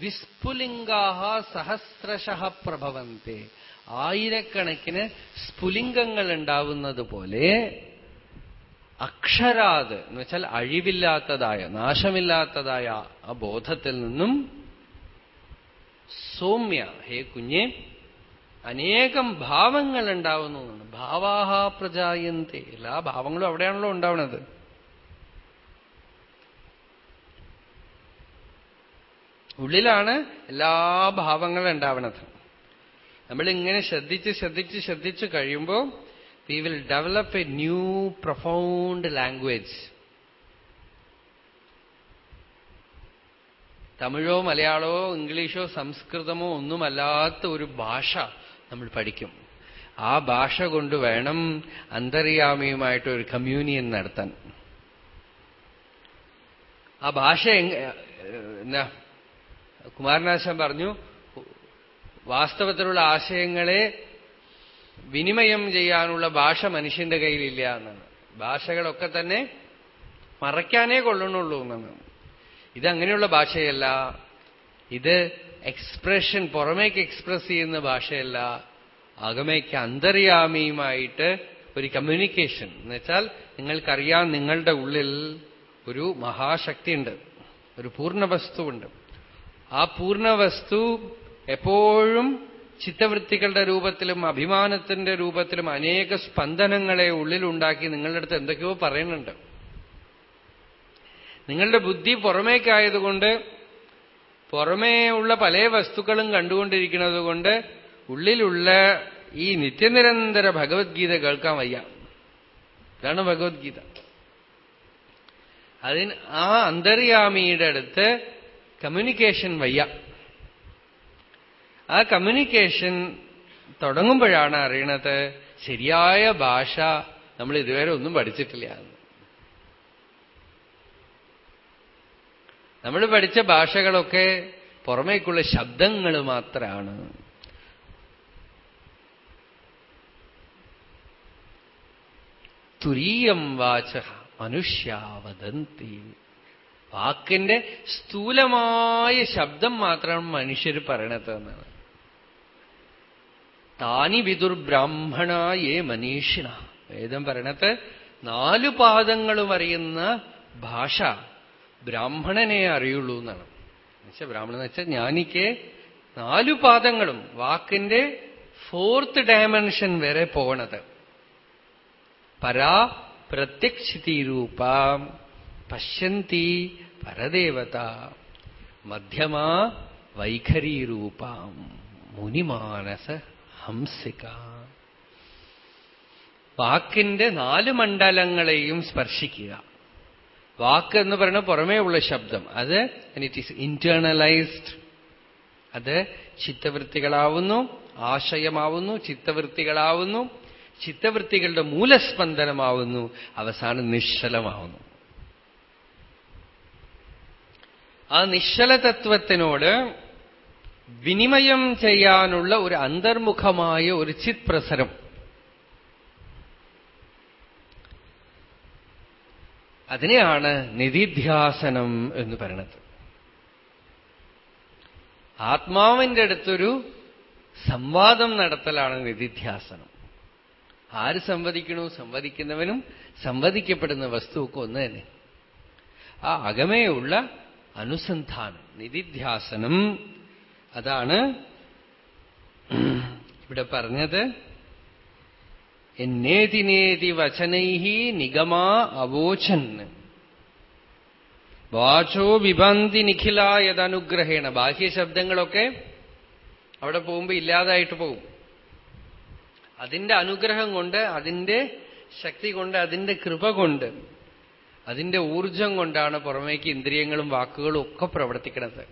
വിസ്ഫുലിംഗാഹ സഹസ്രശ പ്രഭവന്തെ. ആയിരക്കണക്കിന് സ്ഫുലിംഗങ്ങൾ ഉണ്ടാവുന്നത് പോലെ അക്ഷരാത് എന്ന് വെച്ചാൽ അഴിവില്ലാത്തതായ നാശമില്ലാത്തതായ ആ ബോധത്തിൽ നിന്നും സൗമ്യ ഹേ കുഞ്ഞെ അനേകം ഭാവങ്ങൾ ഉണ്ടാവുന്നു ഭാവാഹ പ്രജായന്തി. എല്ലാ ഭാവങ്ങളും അവിടെയാണല്ലോ ഉണ്ടാവുന്നത് ഉള്ളിലാണ് എല്ലാ ഭാവങ്ങളും ഉണ്ടാവുന്നത് നമ്മളിങ്ങനെ ശ്രദ്ധിച്ച് ശ്രദ്ധിച്ച് ശ്രദ്ധിച്ച് കഴിയുമ്പോൾ we will develop a new profound language തമിഴോ മലയാളമോ ഇംഗ്ലീഷോ സംസ്കൃതമോ ഒന്നുമല്ലാത്ത ഒരു ഭാഷ. നമ്മൾ പഠിക്കും. ആ ഭാഷ കൊണ്ട് വേണം അന്തര്യാമിയുമായിട്ട് ഒരു കമ്മ്യൂണിയൻ നടത്താൻ. ആ ഭാഷ എന്നാ കുമാരനാശൻ പറഞ്ഞു വാസ്തവത്തിലുള്ള ആശയങ്ങളെ വിനിമയം ചെയ്യാനുള്ള ഭാഷ മനുഷ്യന്റെ കയ്യിലില്ല എന്നാണ്. ഭാഷകളൊക്കെ തന്നെ മറയ്ക്കാനേ കൊള്ളണുള്ളൂ എന്നാണ്. ഇതങ്ങനെയുള്ള ഭാഷയല്ല. ഇത് എക്സ്പ്രഷൻ പുറമേക്ക് എക്സ്പ്രസ് ചെയ്യുന്ന ഭാഷയല്ല അകമേക്ക് അന്തര്യാമിയുമായിട്ട് ഒരു കമ്മ്യൂണിക്കേഷൻ എന്നുവെച്ചാൽ നിങ്ങൾക്കറിയാം നിങ്ങളുടെ ഉള്ളിൽ ഒരു മഹാശക്തിയുണ്ട് ഒരു പൂർണവസ്തുവുണ്ട്. ആ പൂർണവസ്തു എപ്പോഴും ചിത്തവൃത്തികളുടെ രൂപത്തിലും അഭിമാനത്തിന്റെ രൂപത്തിലും അനേക സ്പന്ദനങ്ങളെ ഉള്ളിലുണ്ടാക്കി നിങ്ങളുടെ അടുത്ത് എന്തൊക്കെയോ പറയുന്നുണ്ട്. നിങ്ങളുടെ ബുദ്ധി പുറമേക്കായതുകൊണ്ട് പുറമേ ഉള്ള പല വസ്തുക്കളും കണ്ടുകൊണ്ടിരിക്കുന്നത് കൊണ്ട് ഉള്ളിലുള്ള ഈ നിത്യനിരന്തര ഭഗവത്ഗീത കേൾക്കാൻ വയ്യ. ഇതാണ് ഭഗവത്ഗീത. അതിന് ആ അന്തര്യാമിയുടെ അടുത്ത് കമ്മ്യൂണിക്കേഷൻ വയ്യ. ആ കമ്മ്യൂണിക്കേഷൻ തുടങ്ങുമ്പോഴാണ് അറിയണത് ശരിയായ ഭാഷ നമ്മൾ ഇതുവരെ ഒന്നും പഠിച്ചിട്ടില്ല നമ്മൾ പഠിച്ച ഭാഷകളൊക്കെ പുറമേക്കുള്ള ശബ്ദങ്ങൾ മാത്രമാണ് തുരീയം വാച മനുഷ്യാവദന്തി. വാക്കിന്റെ സ്ഥൂലമായ ശബ്ദം മാത്രമാണ് മനുഷ്യർ പറയണത് എന്നാണ്. താനി വിദുർബ്രാഹ്മണ ഏ മനീഷിണ. വേദം പറയണത് നാലു പാദങ്ങളും അറിയുന്ന ഭാഷ. ബ്രാഹ്മണനെ അറിയുള്ളൂ എന്നാണ്. എന്നുവെച്ചാൽ ബ്രാഹ്മണൻ എന്ന് വെച്ചാൽ ജ്ഞാനിക്ക് നാലു പാദങ്ങളും വാക്കിന്റെ ഫോർത്ത് ഡയമെൻഷൻ വരെ പോകണത്. പരാ പ്രത്യക്ഷിതീരൂപ പശ്യന്തി പരദേവത മധ്യമ വൈഖരീരൂപ രൂപം മുനിമാനസ ഹംസിക. വാക്കിന്റെ നാല് മണ്ഡലങ്ങളെയും സ്പർശിക്കുക. വാക്ക് എന്ന് പറയുന്നത് പുറമേ ഉള്ള ശബ്ദം. അത് ഇറ്റ് ഈസ് ഇന്റേണലൈസ്ഡ് അത് ചിത്തവൃത്തികളാവുന്നു ആശയമാവുന്നു ചിത്തവൃത്തികളാവുന്നു ചിത്തവൃത്തികളുടെ മൂലസ്പന്ദനമാവുന്നു അവസാനം നിശ്ചലമാവുന്നു. ആ നിശ്ചല തത്വത്തിനോട് വിനിമയം ചെയ്യാനുള്ള ഒരു അന്തർമുഖമായ ഒരു ചിത് പ്രസരം അതിനെയാണ് നിധിധ്യാസനം എന്ന് പറയുന്നത് ആത്മാവിന്റെ അടുത്തൊരു സംവാദം നടത്തലാണ് നിധിധ്യാസനം. ആര് സംവദിക്കണോ? സംവദിക്കുന്നവനും സംവദിക്കപ്പെടുന്ന വസ്തുവൊക്കെ ഒന്ന് തന്നെ. ആ അകമേയുള്ള അനുസന്ധാനം നിധിധ്യാസനം അതാണ് ഇവിടെ പറഞ്ഞത്. എന്നേതിനേതി വചനൈഹി നിഗമാ അവോചൻ. വാചോ വിഭന്തി നിഖിലായതനുഗ്രഹേണ ബാഹ്യ ശബ്ദങ്ങളൊക്കെ അവിടെ പോകുമ്പോ ഇല്ലാതായിട്ട് പോകും. അതിന്റെ അനുഗ്രഹം കൊണ്ട് അതിന്റെ ശക്തി കൊണ്ട് അതിന്റെ കൃപ കൊണ്ട് അതിന്റെ ഊർജം കൊണ്ടാണ് പുറമേക്ക് ഇന്ദ്രിയങ്ങളും വാക്കുകളും ഒക്കെ പ്രവർത്തിക്കുന്നത്.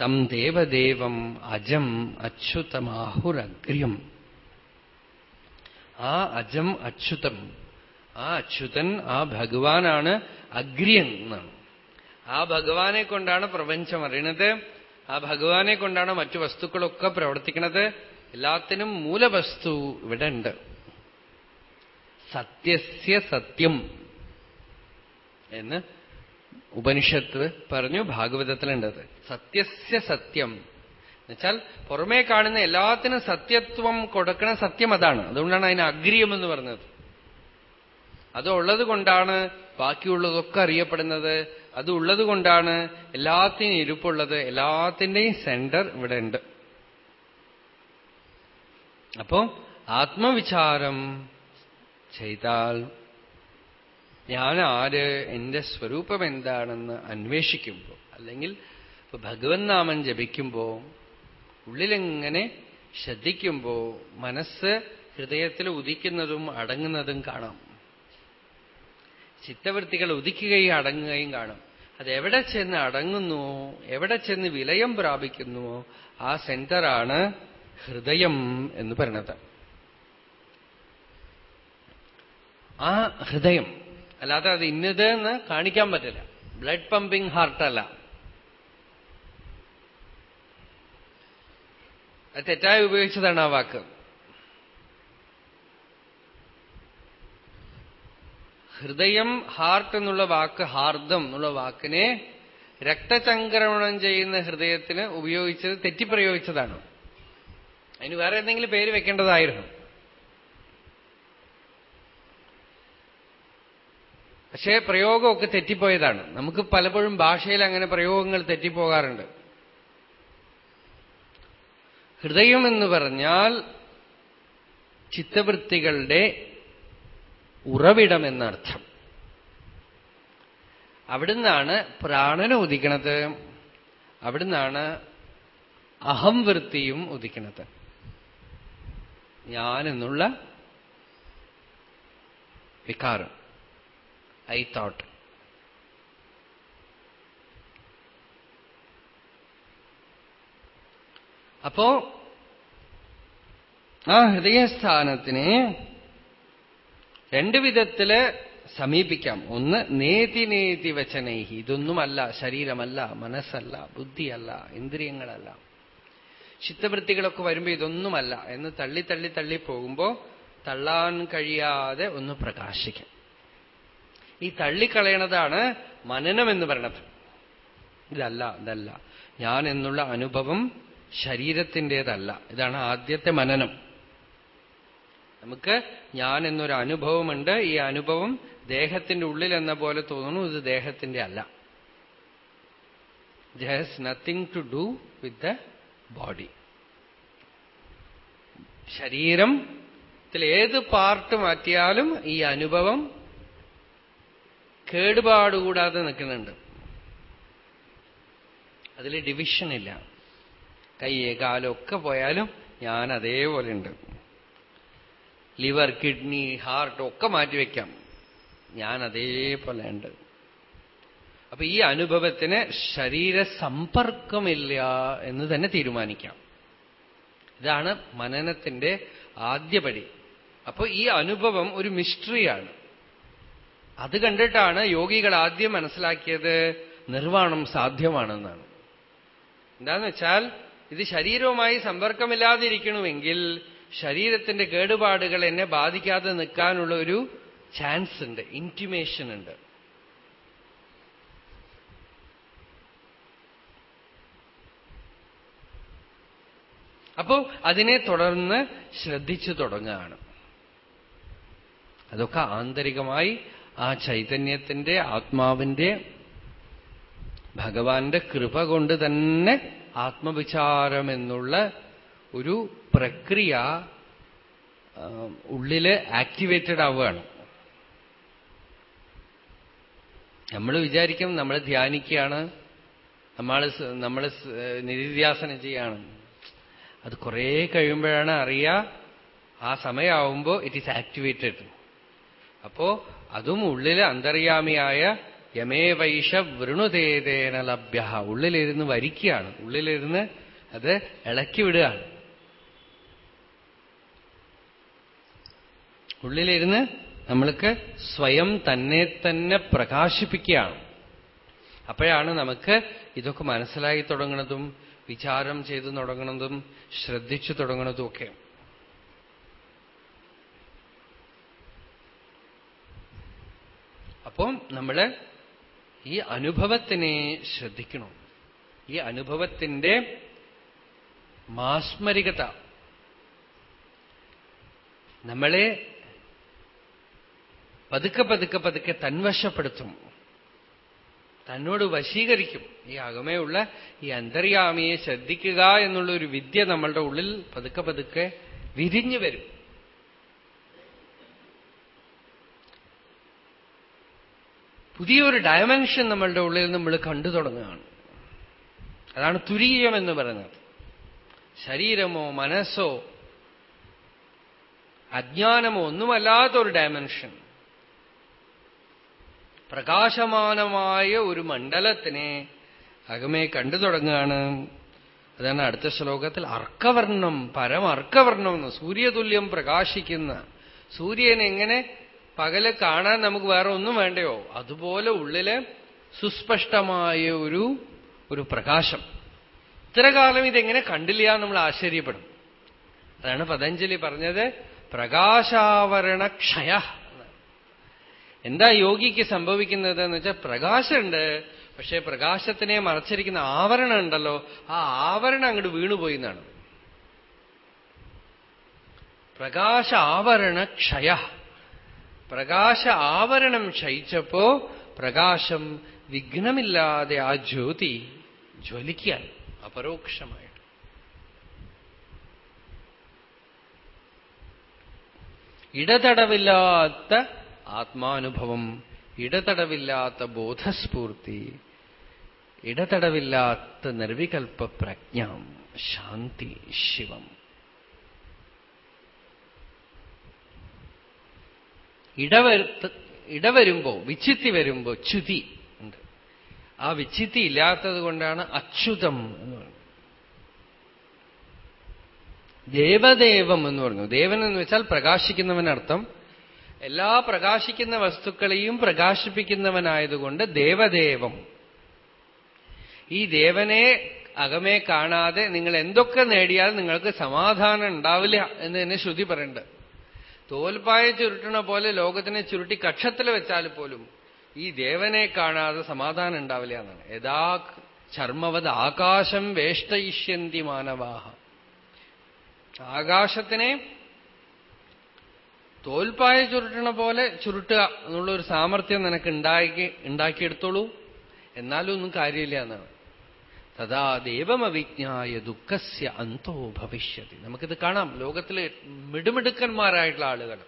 തം ദേവദേവം അജം അച്യുതമാഹുരഗ്ര്യം ആ അജം അച്യുതം. ആ അച്യുതൻ ആ ഭഗവാനാണ് അഗ്രിയൻ എന്നാണ്. ആ ഭഗവാനെ കൊണ്ടാണ് പ്രപഞ്ചം അറിയണത്. ആ ഭഗവാനെ കൊണ്ടാണ് മറ്റു വസ്തുക്കളൊക്കെ പ്രവർത്തിക്കുന്നത് എല്ലാത്തിനും മൂലവസ്തു ഇവിടെ ഉണ്ട്. സത്യസ്യ സത്യം എന്ന് ഉപനിഷത്ത് പറഞ്ഞു ഭാഗവതത്തിലുണ്ടത് സത്യസ്യ സത്യം. എന്നുവെച്ചാൽ പുറമേ കാണുന്ന എല്ലാത്തിനും സത്യത്വം കൊടുക്കണ സത്യം അതാണ്. അതുകൊണ്ടാണ് അതിന് അഗ്രിയം എന്ന് പറഞ്ഞത്. അതുള്ളത് കൊണ്ടാണ് ബാക്കിയുള്ളതൊക്കെ അറിയപ്പെടുന്നത്. അത് ഉള്ളത് കൊണ്ടാണ് എല്ലാത്തിനും ഇരുപ്പുള്ളത്. എല്ലാത്തിന്റെയും സെന്റർ ഇവിടെ ഉണ്ട്. അപ്പോ ആത്മവിചാരം ചെയ്താൽ ഞാൻ ആര് എന്റെ സ്വരൂപം എന്താണെന്ന് അന്വേഷിക്കുമ്പോൾ അല്ലെങ്കിൽ ഭഗവൻ നാമം ജപിക്കുമ്പോ ഉള്ളിലെങ്ങനെ ശ്രദ്ധിക്കുമ്പോ മനസ്സ് ഹൃദയത്തിൽ ഉദിക്കുന്നതും അടങ്ങുന്നതും കാണാം. ചിത്തവൃത്തികൾ ഉദിക്കുകയും അടങ്ങുകയും കാണും. അതെവിടെ ചെന്ന് അടങ്ങുന്നുവോ എവിടെ ചെന്ന് വിലയം പ്രാപിക്കുന്നുവോ ആ സെന്ററാണ് ഹൃദയം എന്ന് പറയുന്നത്. ആ ഹൃദയം അല്ലാതെ അത് ഇന്നത് എന്ന് കാണിക്കാൻ പറ്റില്ല. ബ്ലഡ് പമ്പിംഗ് ഹാർട്ടല്ല. തെറ്റായി ഉപയോഗിച്ചതാണ് ആ വാക്ക്. ഹൃദയം ഹാർട്ട് എന്നുള്ള വാക്ക് ഹാർദം എന്നുള്ള വാക്കിനെ രക്തചംക്രമണം ചെയ്യുന്ന ഹൃദയത്തിന് ഉപയോഗിച്ചത് തെറ്റിപ്രയോഗിച്ചതാണ്. അതിന് വേറെ എന്തെങ്കിലും പേര് വെക്കേണ്ടതായിരുന്നു. പക്ഷേ പ്രയോഗമൊക്കെ തെറ്റിപ്പോയതാണ്. നമുക്ക് പലപ്പോഴും ഭാഷയിൽ അങ്ങനെ പ്രയോഗങ്ങൾ തെറ്റിപ്പോകാറുണ്ട്. ഹൃദയം എന്ന് പറഞ്ഞാൽ ചിത്തവൃത്തികളുടെ ഉറവിടം എന്നർത്ഥം അവിടുന്നാണ് പ്രാണന ഉദിക്കണത്. അവിടുന്നാണ് അഹംവൃത്തിയും ഉദിക്കണത്. ഞാനെന്നുള്ള വികാരം ഐ തോട്ട്. അപ്പോ ആ ഹൃദയസ്ഥാനത്തിനെ രണ്ടു വിധത്തിൽ സമീപിക്കാം. ഒന്ന് നേതി നേതി വചനൈഹി. ഇതൊന്നുമല്ല ശരീരമല്ല മനസ്സല്ല ബുദ്ധിയല്ല ഇന്ദ്രിയങ്ങളല്ല. ചിത്തവൃത്തികളൊക്കെ വരുമ്പോ ഇതൊന്നുമല്ല. എന്ന് തള്ളി തള്ളി തള്ളി പോകുമ്പോ തള്ളാൻ കഴിയാതെ ഒന്ന് പ്രകാശിക്കാം. ഈ തള്ളിക്കളയണതാണ് മനനം എന്ന് പറയണത് ഇതല്ല ഇതല്ല. ഞാൻ എന്നുള്ള അനുഭവം ശരീരത്തിന്റെതല്ല. ഇതാണ് ആദ്യത്തെ മനനം. നമുക്ക് ഞാൻ എന്നൊരു അനുഭവമുണ്ട്. ഈ അനുഭവം ദേഹത്തിന്റെ ഉള്ളിൽ എന്ന പോലെ തോന്നുന്നു. ഇത് ദേഹത്തിന്റെ അല്ല. It has nothing to do with the body ശരീരം ഏത് പാർട്ട് മാറ്റിയാലും ഈ അനുഭവം കേടുപാടുകൂടാതെ നിൽക്കുന്നുണ്ട്. അതിൽ ഡിവിഷൻ ഇല്ല. കയ്യേ കാലൊക്കെ പോയാലും ഞാൻ അതേപോലെ ഉണ്ട് ലിവർ കിഡ്നി ഹാർട്ട് ഒക്കെ മാറ്റിവെക്കാം ഞാൻ അതേപോലെ ഉണ്ട് അപ്പൊ ഈ അനുഭവത്തിന് ശരീര സമ്പർക്കമില്ല എന്ന് തന്നെ തീരുമാനിക്കാം. ഇതാണ് മനനത്തിന്റെ ആദ്യപടി. അപ്പോൾ ഈ അനുഭവം ഒരു മിസ്റ്ററിയാണ് അത് കണ്ടിട്ടാണ് യോഗികൾ ആദ്യം മനസ്സിലാക്കിയത് നിർവാണം സാധ്യമാണെന്നാണ്. എന്താന്ന് വെച്ചാൽ ഇത് ശരീരവുമായി സമ്പർക്കമില്ലാതിരിക്കണമെങ്കിൽ ശരീരത്തിന്റെ കേടുപാടുകൾ എന്നെ ബാധിക്കാതെ നിൽക്കാനുള്ള ഒരു ചാൻസ് ഉണ്ട് ഇന്റിമേഷൻ ഉണ്ട്. അപ്പോ അതിനെ തുടർന്ന് ശ്രദ്ധിച്ചു തുടങ്ങുകയാണ്. അതൊക്കെ ആന്തരികമായി ആ ചൈതന്യത്തിന്റെ ആത്മാവിന്റെ ഭഗവാന്റെ കൃപ കൊണ്ട് തന്നെ ആത്മവിചാരം എന്നുള്ള ഒരു പ്രക്രിയ ഉള്ളിൽ ആക്ടിവേറ്റഡ് ആവുകയാണ്. നമ്മൾ വിചാരിക്കും നമ്മൾ ധ്യാനിക്കുകയാണ് നമ്മൾ നമ്മൾ നിധിധ്യാസനം ചെയ്യാണ് അത് കുറേ കഴിയുമ്പോഴാണ് അറിയുക ആ സമയമാവുമ്പോൾ ഇറ്റ് ഈസ് ആക്ടിവേറ്റഡ് അപ്പോ അതും ഉള്ളിൽ അന്തര്യാമിയായ യമേ വൈഷ വൃണുതേതേന ലഭ്യ. ഉള്ളിലിരുന്ന് വരിക്കുകയാണ് ഉള്ളിലിരുന്ന് അത് ഇളക്കി വിടുകയാണ് ഉള്ളിലിരുന്ന് നമ്മൾക്ക് സ്വയം തന്നെ തന്നെ പ്രകാശിപ്പിക്കുകയാണ്. അപ്പോഴാണ് നമുക്ക് ഇതൊക്കെ മനസ്സിലായി തുടങ്ങുന്നതും വിചാരം ചെയ്തു തുടങ്ങുന്നതും ശ്രദ്ധിച്ചു തുടങ്ങുന്നതും ഒക്കെ. അപ്പം നമ്മൾ ഈ അനുഭവത്തിനെ ശ്രദ്ധിക്കണം. ഈ അനുഭവത്തിന്റെ മാസ്മരികത. നമ്മളെ പതുക്കെ പതുക്കെ പതുക്കെ തൻവശപ്പെടുത്തും. തന്നോട് വശീകരിക്കും. ഈ അകമയുള്ള ഈ അന്തര്യാമിയെ ശ്രദ്ധിക്കുക എന്നുള്ള ഒരു വിദ്യ നമ്മളുടെ ഉള്ളിൽ പതുക്കെ പതുക്കെ വിരിഞ്ഞു വരും. പുതിയൊരു ഡയമെൻഷൻ നമ്മളുടെ ഉള്ളിൽ നമ്മൾ കണ്ടു തുടങ്ങുകയാണ്. അതാണ് തുരീയം എന്ന് പറയുന്നത്. ശരീരമോ മനസ്സോ അജ്ഞാനമോ ഒന്നുമല്ലാത്ത ഒരു ഡയമെൻഷൻ. പ്രകാശമാനമായ ഒരു മണ്ഡലത്തിനെ അകമേ കണ്ടു തുടങ്ങുകയാണ്. അതാണ് അടുത്ത ശ്ലോകത്തിൽ അർക്കവർണം പരമർക്കവർണം എന്ന് സൂര്യതുല്യം പ്രകാശിക്കുന്ന. സൂര്യൻ എങ്ങനെ പകൽ കാണാൻ നമുക്ക് വേറെ ഒന്നും വേണ്ടയോ? അതുപോലെ ഉള്ളിൽ സുസ്പഷ്ടമായ ഒരു ഒരു പ്രകാശം. ഇത്ര കാലം ഇതെങ്ങനെ കണ്ടില്ല നമ്മൾ ആശ്ചര്യപ്പെടും. അതാണ് പതഞ്ജലി പറഞ്ഞത് പ്രകാശാവരണ ക്ഷയ എന്താ യോഗിക്ക് സംഭവിക്കുന്നത് എന്ന് വെച്ചാൽ പ്രകാശമുണ്ട് പക്ഷെ പ്രകാശത്തിനെ മറച്ചിരിക്കുന്ന ആവരണം ഉണ്ടല്ലോ ആ ആവരണം അങ്ങോട്ട് വീണുപോയി എന്നാണ്. പ്രകാശ ആവരണ ക്ഷയ പ്രകാശ ആവരണം ക്ഷയിച്ചപ്പോ പ്രകാശം വിഘ്നമില്ലാതെ ആ ജ്യോതി ജ്വലിക്കാൻ അപരോക്ഷമായിട്ട്. ഇടതടവില്ലാത്ത ആത്മാനുഭവം ഇടതടവില്ലാത്ത ബോധസ്ഫൂർത്തി ഇടതടവില്ലാത്ത നിർവികൽപ്പ പ്രജ്ഞ ശാന്തി ശിവം. ഇടവരുത്ത ഇടവരുമ്പോ വിച്ഛിത്തി വരുമ്പോ ച്യുതി ഉണ്ട്. ആ വിച്ഛിത്തി ഇല്ലാത്തത് കൊണ്ടാണ് അച്യുതം എന്ന് പറയുന്നത്. ദേവദേവം എന്ന് പറഞ്ഞു. ദേവൻ എന്ന് വെച്ചാൽ പ്രകാശിക്കുന്നവനർത്ഥം. എല്ലാ പ്രകാശിക്കുന്ന വസ്തുക്കളെയും പ്രകാശിപ്പിക്കുന്നവനായതുകൊണ്ട് ദേവദേവം. ഈ ദേവനെ അകമേ കാണാതെ നിങ്ങൾ എന്തൊക്കെ നേടിയാൽ നിങ്ങൾക്ക് സമാധാനം ഉണ്ടാവില്ല എന്ന് തന്നെ ശ്രുതി പറയുന്നുണ്ട്. തോൽപ്പായ ചുരുട്ടണ പോലെ ലോകത്തിനെ ചുരുട്ടി കക്ഷത്തിൽ വെച്ചാൽ പോലും ഈ ദേവനെ കാണാതെ സമാധാനം ഉണ്ടാവില്ല എന്നാണ്. യഥാ ചർമ്മവത് ആകാശം വേഷ്ടയിഷ്യന്തി മാനവാഹ. ആകാശത്തിനെ തോൽപ്പായ ചുരുട്ടണ പോലെ ചുരുട്ടുക എന്നുള്ള ഒരു സാമർഥ്യം നിനക്ക് ഉണ്ടാക്കി ഉണ്ടാക്കിയെടുത്തോളൂ. എന്നാലും ഒന്നും കാര്യമില്ല എന്നാണ്. തഥാ ദേവമവിജ്ഞായ ദുഃഖസ്യ അന്തോ ഭവിഷ്യതി. നമുക്കിത് കാണാം. ലോകത്തിലെ മിടുമിടുക്കന്മാരായിട്ടുള്ള ആളുകൾ.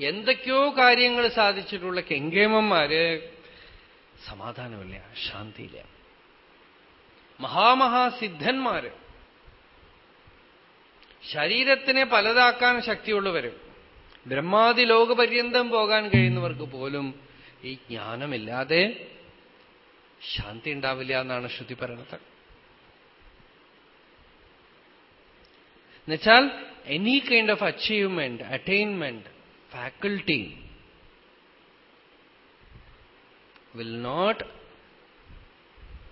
എന്തൊക്കെയോ കാര്യങ്ങൾ സാധിച്ചിട്ടുള്ള കെങ്കേമന്മാര് സമാധാനമില്ല ശാന്തിയില്ല. മഹാമഹാസിദ്ധന്മാര്. ശരീരത്തിനെ പലതാക്കാൻ ശക്തിയുള്ളവര്. ബ്രഹ്മാതി ലോകപര്യന്തം പോകാൻ കഴിയുന്നവർക്ക് പോലും ഈ ജ്ഞാനമില്ലാതെ ശാന്തി ഉണ്ടാവില്ല എന്നാണ് ശ്രുതി പറയുന്നത്. എന്നുവെച്ചാൽ any kind of achievement attainment faculty will not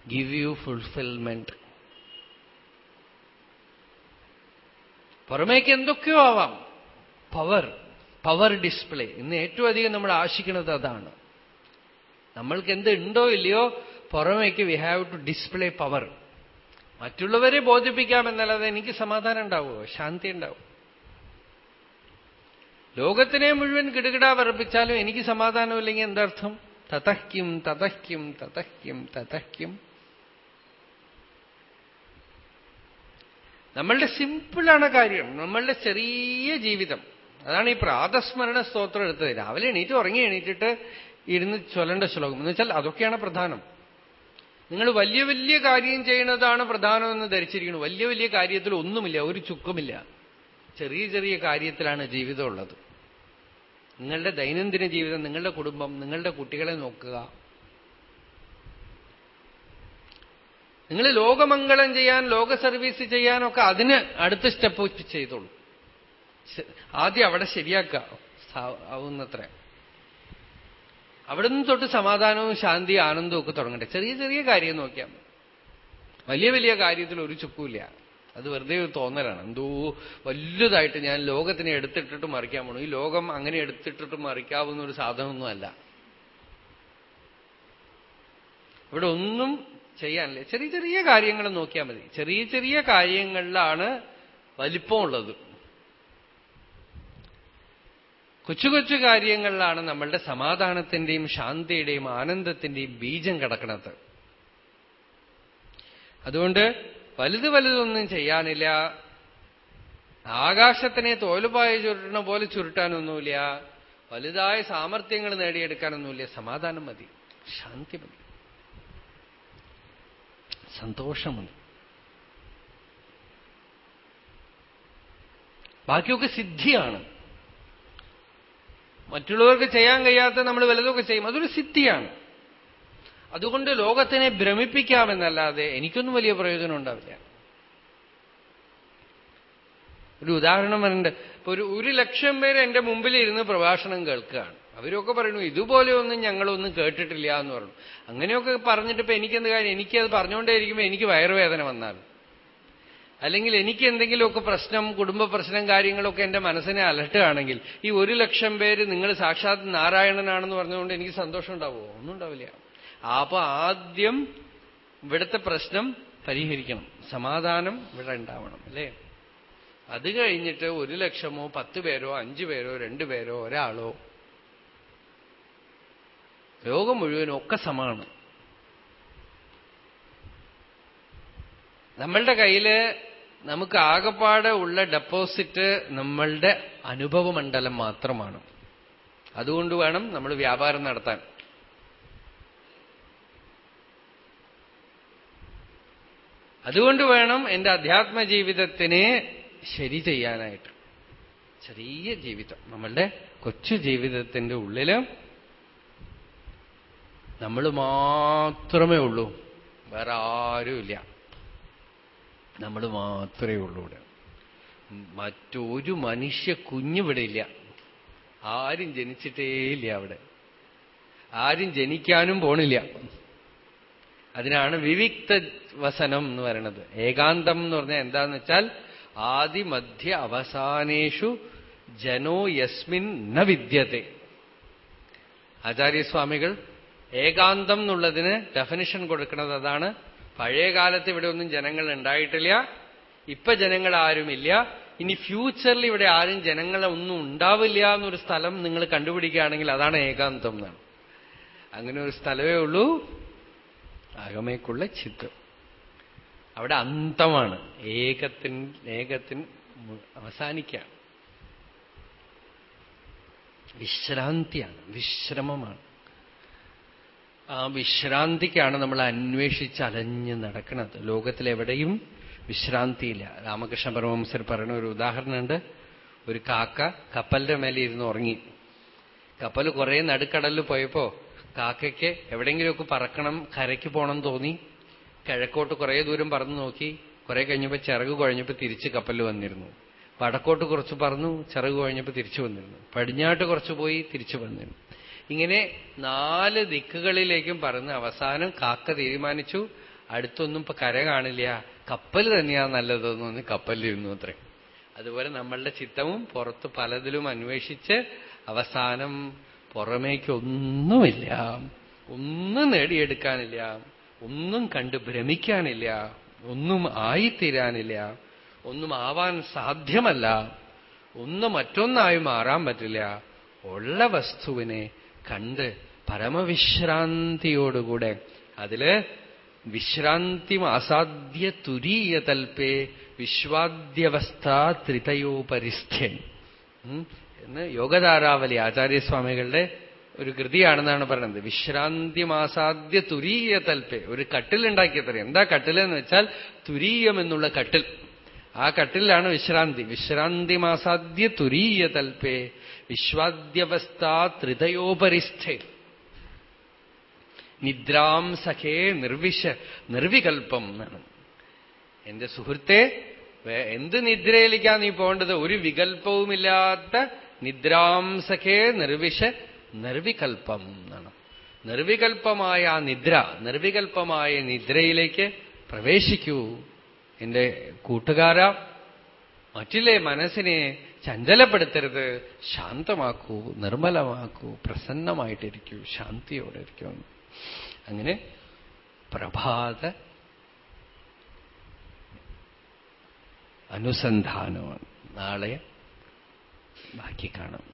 give you fulfillment. പുറമേക്ക് എന്തൊക്കെയോ ആവാം. പവർ പവർ ഡിസ്പ്ലേ ഇന്ന് ഏറ്റവും അധികം നമ്മൾ ആശിക്കുന്നത് അതാണ്. നമ്മൾക്ക് എന്ത് ഉണ്ടോ ഇല്ലയോ പുറമേക്ക് we have to display power മറ്റുള്ളവരെ ബോധിപ്പിക്കാമെന്നല്ലാതെ എനിക്ക് സമാധാനം ഉണ്ടാവുമോ? ശാന്തി ഉണ്ടാവും. ലോകത്തിനെ മുഴുവൻ കിടുകിടാ വിറപ്പിച്ചാലും എനിക്ക് സമാധാനമില്ലെങ്കിൽ എന്താർത്ഥം? തതഹ്യം തതഹ്യം തതഹ്യം തതഹ്യം. നമ്മളുടെ സിമ്പിളാണ് കാര്യം. നമ്മളുടെ ചെറിയ ജീവിതം. അതാണ് ഈ പ്രാതസ്മരണ സ്തോത്രം എടുത്തത്. രാവിലെ എണീറ്റ് ഉറങ്ങി എണീറ്റിട്ട് ഇരുന്ന് ചൊല്ലേണ്ട ശ്ലോകം. എന്ന് വെച്ചാൽ അതൊക്കെയാണ് പ്രധാനം. നിങ്ങൾ വലിയ വലിയ കാര്യം ചെയ്യുന്നതാണ് പ്രധാനമെന്ന് ധരിച്ചിരിക്കുന്നു. വലിയ വലിയ കാര്യത്തിൽ ഒന്നുമില്ല ഒരു ചുക്കുമില്ല. ചെറിയ ചെറിയ കാര്യത്തിലാണ് ജീവിതമുള്ളത് നിങ്ങളുടെ ദൈനംദിന ജീവിതം നിങ്ങളുടെ കുടുംബം നിങ്ങളുടെ കുട്ടികളെ നോക്കുക. നിങ്ങൾ ലോകമംഗളം ചെയ്യാൻ ലോക സർവീസ് ചെയ്യാനൊക്കെ അതിന് അടുത്ത സ്റ്റെപ്പ് ചെയ്തോളൂ. ആദ്യം അവിടെ ശരിയാക്കുക. ആവുന്നത്ര. അവിടെ നിന്ന് തൊട്ട് സമാധാനവും ശാന്തി ആനന്ദവും ഒക്കെ തുടങ്ങട്ടെ. ചെറിയ ചെറിയ കാര്യം നോക്കിയാൽ വലിയ വലിയ കാര്യത്തിൽ ഒരു ചുക്കുമില്ല അത് വെറുതെ ഒരു തോന്നലാണ്. എന്തോ വലുതായിട്ട് ഞാൻ ലോകത്തിനെ എടുത്തിട്ടിട്ട് മറിക്കാൻ പോണു. ഈ ലോകം അങ്ങനെ എടുത്തിട്ടിട്ട് മറിക്കാവുന്ന ഒരു സാധനമൊന്നും അല്ല. ഇവിടെ ഒന്നും ചെയ്യാനില്ല. ചെറിയ ചെറിയ കാര്യങ്ങൾ നോക്കിയാൽ മതി. ചെറിയ ചെറിയ കാര്യങ്ങളിലാണ് വലിപ്പമുള്ളത്. കൊച്ചു കൊച്ചു കാര്യങ്ങളിലാണ് നമ്മളുടെ സമാധാനത്തിന്റെയും ശാന്തിയുടെയും ആനന്ദത്തിന്റെയും ബീജം കിടക്കുന്നത് അതുകൊണ്ട് വലുത് വലുതൊന്നും ചെയ്യാനില്ല. ആകാശത്തിനെ തോലുപായ ചുരുട്ടണ പോലെ ചുരുട്ടാനൊന്നുമില്ല. വലുതായ സാമർഥ്യങ്ങൾ നേടിയെടുക്കാനൊന്നുമില്ല. സമാധാനം മതി. ശാന്തി മതി. സന്തോഷം മതി. ബാക്കിയൊക്കെ സിദ്ധിയാണ്. മറ്റുള്ളവർക്ക് ചെയ്യാൻ കഴിയാത്ത നമ്മൾ വലതൊക്കെ ചെയ്യും. അതൊരു സിദ്ധിയാണ്. അതുകൊണ്ട് ലോകത്തിനെ ഭ്രമിപ്പിക്കാമെന്നല്ലാതെ എനിക്കൊന്നും വലിയ പ്രയോജനം ഉണ്ടാവില്ല. ഒരു ഉദാഹരണം പറയുന്നുണ്ട് ഇപ്പൊ ഒരു ഒരു ലക്ഷം പേര് എന്റെ മുമ്പിൽ ഇരുന്ന് പ്രഭാഷണം കേൾക്കുകയാണ്. അവരൊക്കെ പറയുന്നു ഇതുപോലെയൊന്നും ഞങ്ങളൊന്നും കേട്ടിട്ടില്ല എന്ന് പറഞ്ഞു. അങ്ങനെയൊക്കെ പറഞ്ഞിട്ട് ഇപ്പൊ എനിക്കെന്ത് കാര്യം? എനിക്കത് പറഞ്ഞുകൊണ്ടേ ഇരിക്കുമ്പോൾ എനിക്ക് വയറുവേദന വന്നാൽ അല്ലെങ്കിൽ എനിക്ക് എന്തെങ്കിലുമൊക്കെ പ്രശ്നം കുടുംബ പ്രശ്നം കാര്യങ്ങളൊക്കെ എന്റെ മനസ്സിനെ അലട്ടുകയാണെങ്കിൽ ഈ ഒരു ലക്ഷം പേര് നിങ്ങൾ സാക്ഷാത് നാരായണനാണെന്ന് പറഞ്ഞുകൊണ്ട് എനിക്ക് സന്തോഷം ഉണ്ടാവുമോ ഒന്നും ഉണ്ടാവില്ല. അപ്പൊ ആദ്യം ഇവിടുത്തെ പ്രശ്നം പരിഹരിക്കണം. സമാധാനം ഇവിടെ ഉണ്ടാവണം അല്ലേ? അത് കഴിഞ്ഞിട്ട് ഒരു ലക്ഷമോ പത്ത് പേരോ അഞ്ചു പേരോ രണ്ടു പേരോ ഒരാളോ ലോകം മുഴുവനും ഒക്കെ സമാണ് നമ്മളുടെ കയ്യിൽ നമുക്ക് ആകപ്പാടെ ഉള്ള ഡെപ്പോസിറ്റ് നമ്മളുടെ അനുഭവമണ്ഡലം മാത്രമാണ്. അതുകൊണ്ട് വേണം നമ്മൾ വ്യാപാരം നടത്താൻ. അതുകൊണ്ട് വേണം എന്റെ അധ്യാത്മ ജീവിതത്തിനെ ശരി ചെയ്യാനായിട്ട്. ചെറിയ ജീവിതം. നമ്മളുടെ കൊച്ചു ജീവിതത്തിന്റെ ഉള്ളിൽ നമ്മൾ മാത്രമേ ഉള്ളൂ. വേറെ ആരുമില്ല. നമ്മൾ മാത്രമേ ഉള്ളൂ ഇവിടെ. മറ്റൊരു മനുഷ്യ കുഞ്ഞിവിടെ ഇല്ല. ആരും ജനിച്ചിട്ടേ ഇല്ല അവിടെ. ആരും ജനിക്കാനും പോണില്ല. അതിനാണ് വിവിക്ത വസനം എന്ന് പറയുന്നത് ഏകാന്തം എന്ന് പറഞ്ഞാൽ എന്താന്ന് വെച്ചാൽ ആദി മധ്യ അവസാനേഷു ജനോ യസ്മിൻ ന വിദ്യത്തെ. ആചാര്യസ്വാമികൾ ഏകാന്തം എന്നുള്ളതിന് ഡെഫനിഷൻ കൊടുക്കുന്നത് അതാണ് പഴയ കാലത്ത് ഇവിടെ ഒന്നും ജനങ്ങൾ ഉണ്ടായിട്ടില്ല. ഇപ്പൊ ജനങ്ങൾ ആരുമില്ല. ഇനി ഫ്യൂച്ചറിൽ ഇവിടെ ആരും ജനങ്ങളെ ഒന്നും ഉണ്ടാവില്ല എന്നൊരു സ്ഥലം നിങ്ങൾ കണ്ടുപിടിക്കുകയാണെങ്കിൽ അതാണ് ഏകാന്തം എന്നാണ്. അങ്ങനെ ഒരു സ്ഥലമേ ഉള്ളൂ. അകമേക്കുള്ള ചിത്തം അവിടെ അന്തമാണ്. ഏകത്തിൻ ഏകത്തിൻ അവസാനിക്കുകയാണ്. വിശ്രാന്തിയാണ്. വിശ്രമമാണ്. ആ വിശ്രാന്തിക്കാണ് നമ്മൾ അന്വേഷിച്ച് അലഞ്ഞ് നടക്കുന്നത്. ലോകത്തിലെവിടെയും വിശ്രാന്തിയില്ല. രാമകൃഷ്ണ പരമഹംസർ പറയുന്ന ഒരു ഉദാഹരണമുണ്ട്. ഒരു കാക്ക കപ്പലിന്റെ മേലെ ഇരുന്ന് ഉറങ്ങി. കപ്പൽ കുറെ നടുക്കടലിൽ പോയപ്പോ കാക്കയ്ക്ക് എവിടെയെങ്കിലുമൊക്കെ പറക്കണം കരയ്ക്ക് പോകണം തോന്നി. കിഴക്കോട്ട് കുറേ ദൂരം പറന്നു നോക്കി. കുറെ കഴിഞ്ഞപ്പോ ചിറക് കുഴഞ്ഞപ്പോ തിരിച്ച് കപ്പലിൽ വന്നിരുന്നു. വടക്കോട്ട് കുറച്ച് പറന്നു ചിറക് കുഴഞ്ഞപ്പോ തിരിച്ചു വന്നിരുന്നു. പടിഞ്ഞാട്ട് കുറച്ച് പോയി തിരിച്ചു വന്നിരുന്നു. ഇങ്ങനെ നാല് ദിക്കുകളിലേക്കും പറഞ്ഞ് അവസാനം കാക്ക തീരുമാനിച്ചു. അടുത്തൊന്നും ഇപ്പൊ കര കാണില്ല. കപ്പൽ തന്നെയാ നല്ലതെന്ന് തോന്നി കപ്പലിരുന്നു അത്രേ. അതുപോലെ നമ്മളുടെ ചിത്തവും പുറത്ത് പലതിലും അന്വേഷിച്ച് അവസാനം പുറമേക്കൊന്നുമില്ല ഒന്നും നേടിയെടുക്കാനില്ല. ഒന്നും കണ്ട് ഭ്രമിക്കാനില്ല. ഒന്നും ആയിത്തീരാനില്ല. ഒന്നും ആവാൻ സാധ്യമല്ല. ഒന്ന് മറ്റൊന്നായി മാറാൻ പറ്റില്ല. ഉള്ള വസ്തുവിനെ കണ്ട് പരമവിശ്രാന്തിയോടുകൂടെ അതിൽ വിശ്രാന്തി അസാധ്യ തുരീയ തൽപേ വിശ്വാദ്യവസ്ഥ ത്രിതയോപരിസ്ഥ്യൻ എന്ന് യോഗധാരാവലി ആചാര്യസ്വാമികളുടെ ഒരു കൃതിയാണെന്നാണ് പറയുന്നത്. വിശ്രാന്തിമാസാദ്യ തുരീയ തൽപ്പേ ഒരു കട്ടിലുണ്ടാക്കിയത്ര എന്താ കട്ടിലെന്ന് വെച്ചാൽ തുരീയം എന്നുള്ള കട്ടിൽ. ആ കട്ടിലാണ് വിശ്രാന്തി. വിശ്രാന്തിമാസാദ്യ തുരീയ തൽപ്പേ വിശ്വാദ്യവസ്ഥ ത്രിതയോപരിസ്ഥേ. നിദ്രാം സഖേ നിർവിശ നിർവികൽപ്പം എന്നാണ്. എന്റെ സുഹൃത്തെ എന്ത് നിദ്രയിലേക്കാണ് നീ പോകേണ്ടത്? ഒരു വികൽപ്പവുമില്ലാത്ത നിദ്രാം സഖേ നിർവിശ നിർവികൽപ്പം എന്നാണ്. നിർവികൽപ്പമായ ആ നിദ്ര നിർവികൽപ്പമായ നിദ്രയിലേക്ക് പ്രവേശിക്കൂ. എന്റെ കൂട്ടുകാര മറ്റിലെ മനസ്സിനെ ചഞ്ചലപ്പെടുത്തരുത്. ശാന്തമാക്കൂ നിർമ്മലമാക്കൂ പ്രസന്നമായിട്ടിരിക്കൂ ശാന്തിയോടെ ഇരിക്കൂ അങ്ങനെ പ്രഭാത അനുസന്ധാനമാണ് നാളെ ബാക്കി കാണാം.